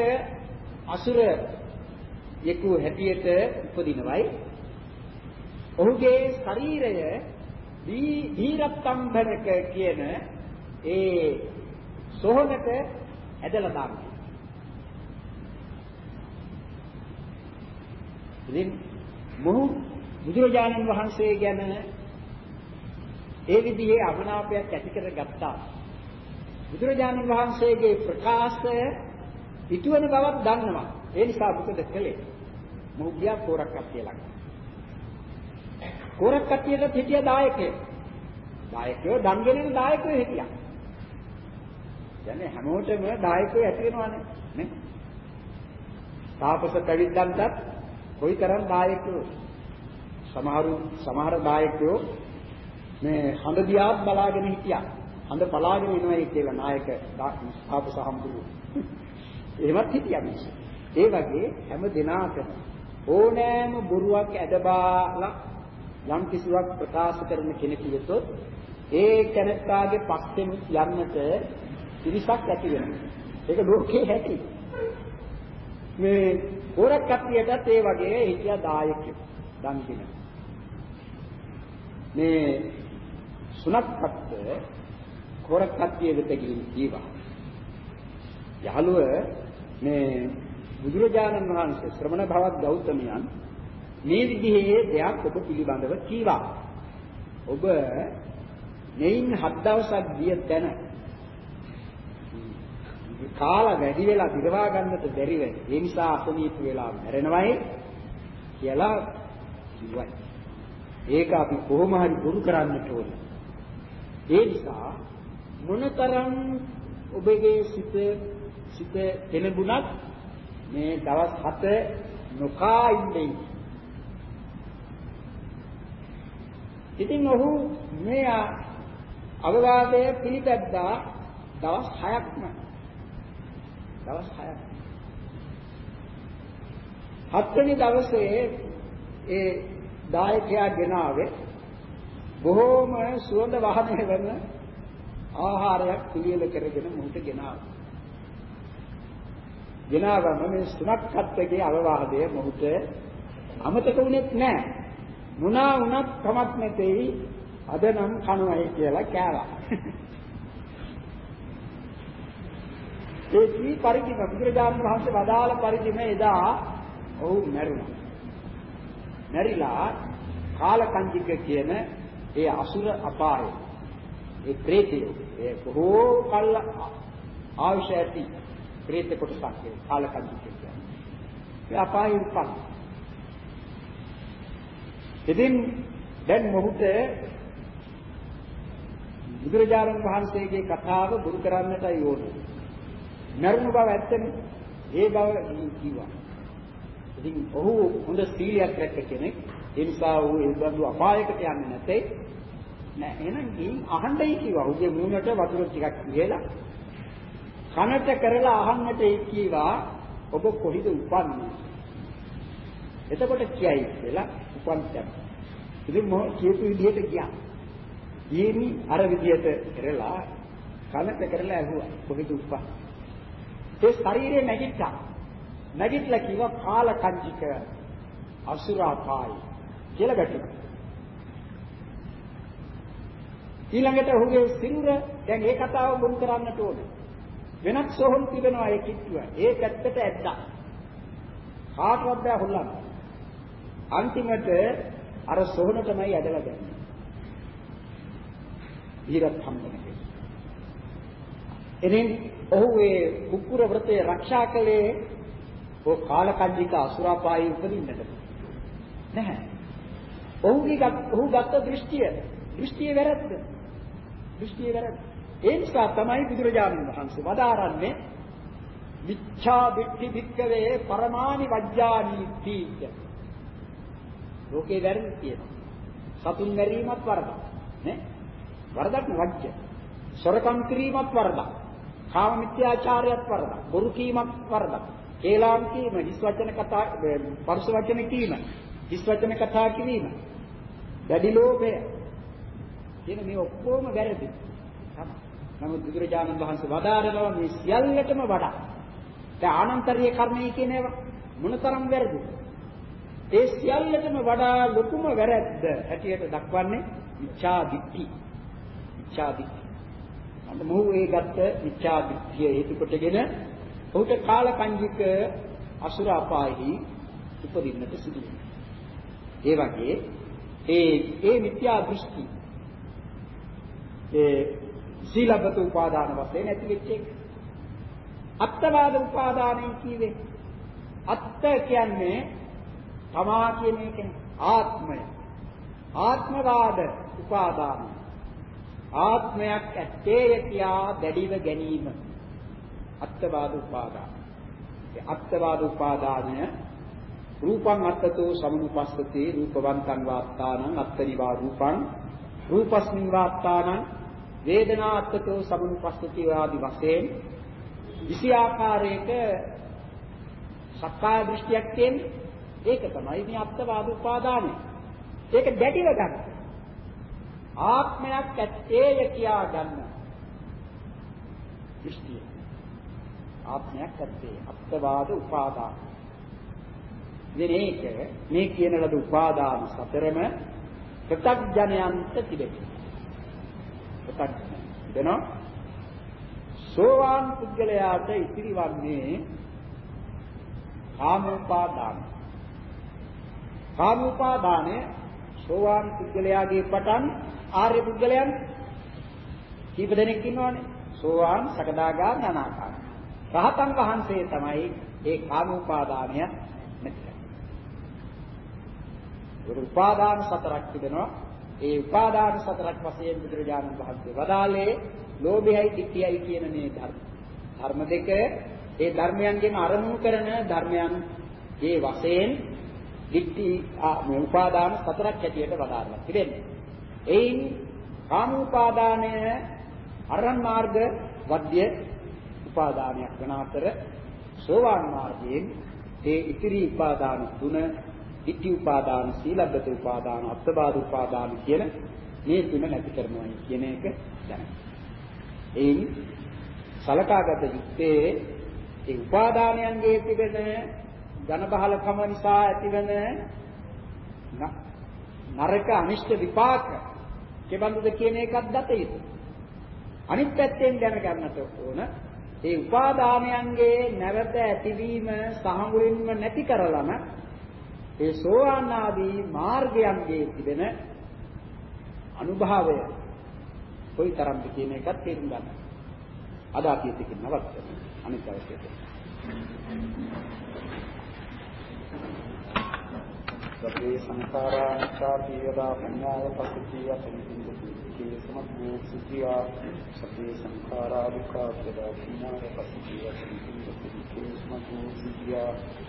අසුර යෙකු හැටියට උපදිනවයි ඔහුගේ ශරීරය දීරත්තම්බනක කියන ඒ සොහනට ඇදලා දානවා. ඉතින් මොහු බුදුරජාණන් වහන්සේ ගැන ඒ විදිහේ අභිනාපයක් ඇති කරගත්තා. බුදුරජාණන් වහන්සේගේ ප්‍රකාශය ඉතුවන බවක් දන්නවා. ඒ නිසා මොකද කළේ? මොහු ගියා කෝරක් කට්ටිය ළඟ. කෝරක් කට්ටියට හිටිය දායකයෝ. දායකයෝ දන් දෙන දායකයෝ හිටියා. කියන්නේ හැමෝටම දායකයෝ ඇති වෙනවානේ නේ? තාපස පැවිද්දන්ටත් කොයිතරම් දායකයෝ සමහරු සමහර දායකයෝ මේ හඳ දිහා බලාගෙන හිටියා. හඳ බලාගෙන ඉනවයි කියලා නායක තාපස හම්බුරු. එහෙමත් හිටියා මිනිස්සු. ඒ වගේ හැම දිනාටම ඕනෑම බොරුවක් ඇදබාලා යම් කිසිවක් ප්‍රකාශ කරන කෙනෙකු වෙතොත් ඒ කෙනෙක්ගේ පස්සෙන් යන්නට පිරිසක් ඇති වෙනවා. ඒක ලෝකේ ඇති. මේ හොරක් කට්ටියටත් ඒ වගේ හිටියා දායකයෝ. දන් දෙන. මේ සුණක්පත් හොරක් කට්ටිය වෙත ගිහින් ජීවා. යහළුව මේ බුදුරජාණන් වහන්සේ ශ්‍රමණ භවත් ගෞතමයන් මේ විදිහේ දෙයක් ඔබ පිළිබඳව කීවා. ඔබ මෙයින් හත් දවසක් ගිය තැන කාලා වැඩි වෙලා දිරවා ගන්නට බැරි වෙයි. ඒ නිසා අසනීප වෙලා මැරෙනවයි කියලා කිව්වයි. ඒක අපි කොහොම හරි දුරු කරන්නට ඕනේ. ඒ නිසා මොනතරම් ඔබගේ සිත සිත එළඹුණත් මේ දවස් 7 නොකා ඉන්නේ. ඉතින් ඔහු මේ අවවාදය පිළිපැද්දා දවස් 6ක්ම දවස් 6ක්. හත්වෙනි දවසේ ඒ දායකයා ගෙනාවේ බොහෝම සුවඳ වහන වෙන ආහාරයක් පිළියෙල කරගෙන මුහුට ගෙනාවා. ගෙනාවම මේ සුණක්කත්වයේ අවවාදය මොහුට අමතක වුණෙත් නැහැ. මුණා වුණත් කමක් නැtei අද නම් කනවයි කියලා කෑවා. ඒ කී පරිදිම බුදුරජාණන් වහන්සේ වදාළ පරිදිම එදා ඔහු මැරුණා. මැරිලා කාලකන්ජික කියන ඒ අසුර අපාය ඒ ප්‍රේතය ඒ බොහෝ කල් ආයුෂ ඇති ප්‍රේත කොටසක් ඒ කාලකන්ජික කියන්නේ. ඒ අපායේ උපන්. ඉතින් දැන් මොහුට බුදුරජාණන් වහන්සේගේ කතාව බුරු කරන්නටයි ඕනේ. මරුණු බව ඇත්තනේ. ඒ බව කිව්වා. ඉතින් ඔහු හොඳ සීලයක් රැක්ක කෙනෙක්. ඒ නිසා ඔහු ඒ බඳු අපායකට යන්නේ නැtei. නෑ එහෙනම් ගිහින් අහන්නයි කිව්වා. ඔහුගේ මූණට වතුර ටිකක් කියලා කනට කරලා අහන්නට ඒ කිව්වා ඔබ කොහිද උපන්නේ? එතකොට කියයි කියලා උපන් තැන. ඉතින් මොහ කියපු විදිහට ගියා. ඊනි අර විදිහට කරලා කනට කරලා ඇහුවා කොහෙද උපන්නේ? ඒ ශරීරේ නැගිට්ටා. නැගිටලා කිව්වා කාලකංජික අසුරාපායි කියලා ගැටුණා. ඊළඟට ඔහුගේ සිරුර දැන් ඒ කතාව මුල් කරන්නට ඕනේ. වෙනත් සෝහන් තිබෙනවා ඒ කිට්ටුව. ඒ පැත්තට ඇද්දා. කාටවත් බෑ හොල්ලන්න. අන්තිමට අර සෝහනටමයි ඇදලා දැම්මේ. ඊරත් හම්බෙන්නේ. එදින් ඔහු ඒ කුකුර වෘතය ආරක්ෂා කළේ ඔය කාලකන්නික අසුරාපායි උපදින්නට නැහැ. ඔහුගේ ඔහු ගත්ත දෘෂ්ටිය දෘෂ්ටිය වැරද්ද. දෘෂ්ටිය වැරද්ද. ඒ නිසා තමයි බුදුරජාණන් වහන්සේ වදාරන්නේ මිච්ඡා දිට්ඨි භික්කවේ පරමානි වජ්ජානි තීජ. ලෝකේ වැරදි තියෙනවා. සතුන් මැරීමත් වරදක්. නේ? වරදක් වජ්ජ. සොරකම් කිරීමත් වරදක්. කාම මිත්‍යාචාරයත් වරදක්. බොරු කීමත් වරදක්. කේලාම් කීම, හිස් වචන කතා, පරුස වචන කීම, හිස් වචන කතා කිරීම. දැඩි ලෝභය. කියන මේ ඔක්කොම වැරදි. නමුත් බුදුරජාණන් වහන්සේ වදාරනවා මේ සියල්ලටම වඩා. දැන් ආනන්තරීය කර්මය කියන ඒවා මොනතරම් වැරදිද? ඒ සියල්ලටම වඩා ලොකුම වැරැද්ද හැටියට දක්වන්නේ මිච්ඡා දිට්ඨි. මිච්ඡා දිට්ඨි. අන්න මොහු ඒ ගත්ත මිච්ඡා දිට්ඨිය හේතු කොටගෙන ඔහුට කාලකංජික අසුර අපායෙහි උපදින්නට සිදු ඒ වගේ ඒ ඒ මිත්‍යා දෘෂ්ටි ඒ සීලබත උපාදාන වශයෙන් ඇති වෙච්ච එක. අත්වාද උපාදානයි කියවේ. අත්ත කියන්නේ තමා කියන එකනේ ආත්මය. ආත්මවාද උපාදාන. ආත්මයක් ඇත්තේ කියා දැඩිව ගැනීම. අත්වාද උපාදාන. ඒ අත්වාද උපාදානය රූපං අත්තතෝ සමුපස්සතේ රූපවන්තං වාත්තානං අත්තනිවා රූපං රූපස්මින් වාත්තානං වේදනා අත්තතෝ සමුපස්සති ආදි වශයෙන් විසි ආකාරයක සක්කාය දෘෂ්ටියක් තියෙන්නේ ඒක තමයි මේ අත්වාද උපාදානය. ඒක දැඩිව ගන්න. ආත්මයක් ඇත්තේය කියා ගන්න. දෘෂ්ටිය. ආත්මයක් ඇත්තේ අත්වාද උපාදාන. මේක මේ කියන ලද උපාදාන සතරම ප්‍රත්‍යඥයන්ට තිබෙනවා. ප්‍රත්‍යඥ. දෙනවා සෝවාන් පුද්ගලයාට ඉතිරි වන්නේ කාමෝපාදානයි. කාමෝපාදානය සෝවාන් පුද්ගලයාගේ පටන් ආර්ය පුද්ගලයන් කීප දෙනෙක් ඉන්නවනේ. සෝවාන්, සකදාගාමී, අනාගාමී. රහතන් වහන්සේ තමයි ඒ කාමෝපාදානය නැති කරන්නේ. උපාදාන සතරක් තිබෙනවා. ඒ උපාදාන සතරක් වශයෙන් බුදුරජාණන් වහන්සේ වදාළේ ලෝභයයි, ditthiyයි කියන මේ ධර්ම. ධර්ම දෙක ඒ ධර්මයන්ගෙන් අරමුණු කරන ධර්මයන් ඒ වශයෙන් දික්ටි මේ උපාදාන සතරක් හැටියට වදාරලා තිබෙනවා. එයින් කාම උපාදානය අරහන් මාර්ග වද්‍ය උපාදානයක් වන අතර සෝවාන් මාර්ගයෙන් ඒ ඉතිරි උපාදාන තුන දික්ටි උපාදාන සීලබ්බත උපාදාන අත්බාද උපාදාන කියන මේ තුන නැති කරනවා කියන එක දැනගන්න. එයින් සලකාගත යුත්තේ ඒ උපාදානයන්ගේ තිබෙන ඝන බහලකම නිසා ඇතිවන නරක අනිෂ්ට විපාක කෙබඳුද කියන එකත් දත යුතුයි. අනිත් පැත්තෙන් දැනගන්නට ඕන ඒ උපාදානයන්ගේ නැවත ඇතිවීම සහඟුලින්ම නැති කරලම ඒ සෝවාන් ආදී මාර්ගයන්ගේ තිබෙන අනුභවය කොයිතරම්ද කියන එකත් තේරුම් ගන්න. අද අපි එතකින් නවත්තමු. අනිත් අවශ්‍යද. සබ්බේ සංඛාරා අනිච්චාති යදා පඤ්ඤාය පස්සතිය පරිපින්දති සමග්ගෝ සුඛියා සබ්බේ සංඛාරා දුක්ඛා යදා පඤ්ඤාය පස්සතිය පරිපින්දති සමග්ගෝ සුඛියා සබ්බේ ධම්මා අනිච්චාති යදා පඤ්ඤාය පස්සතිය පරිපින්දති සමග්ගෝ සුඛියා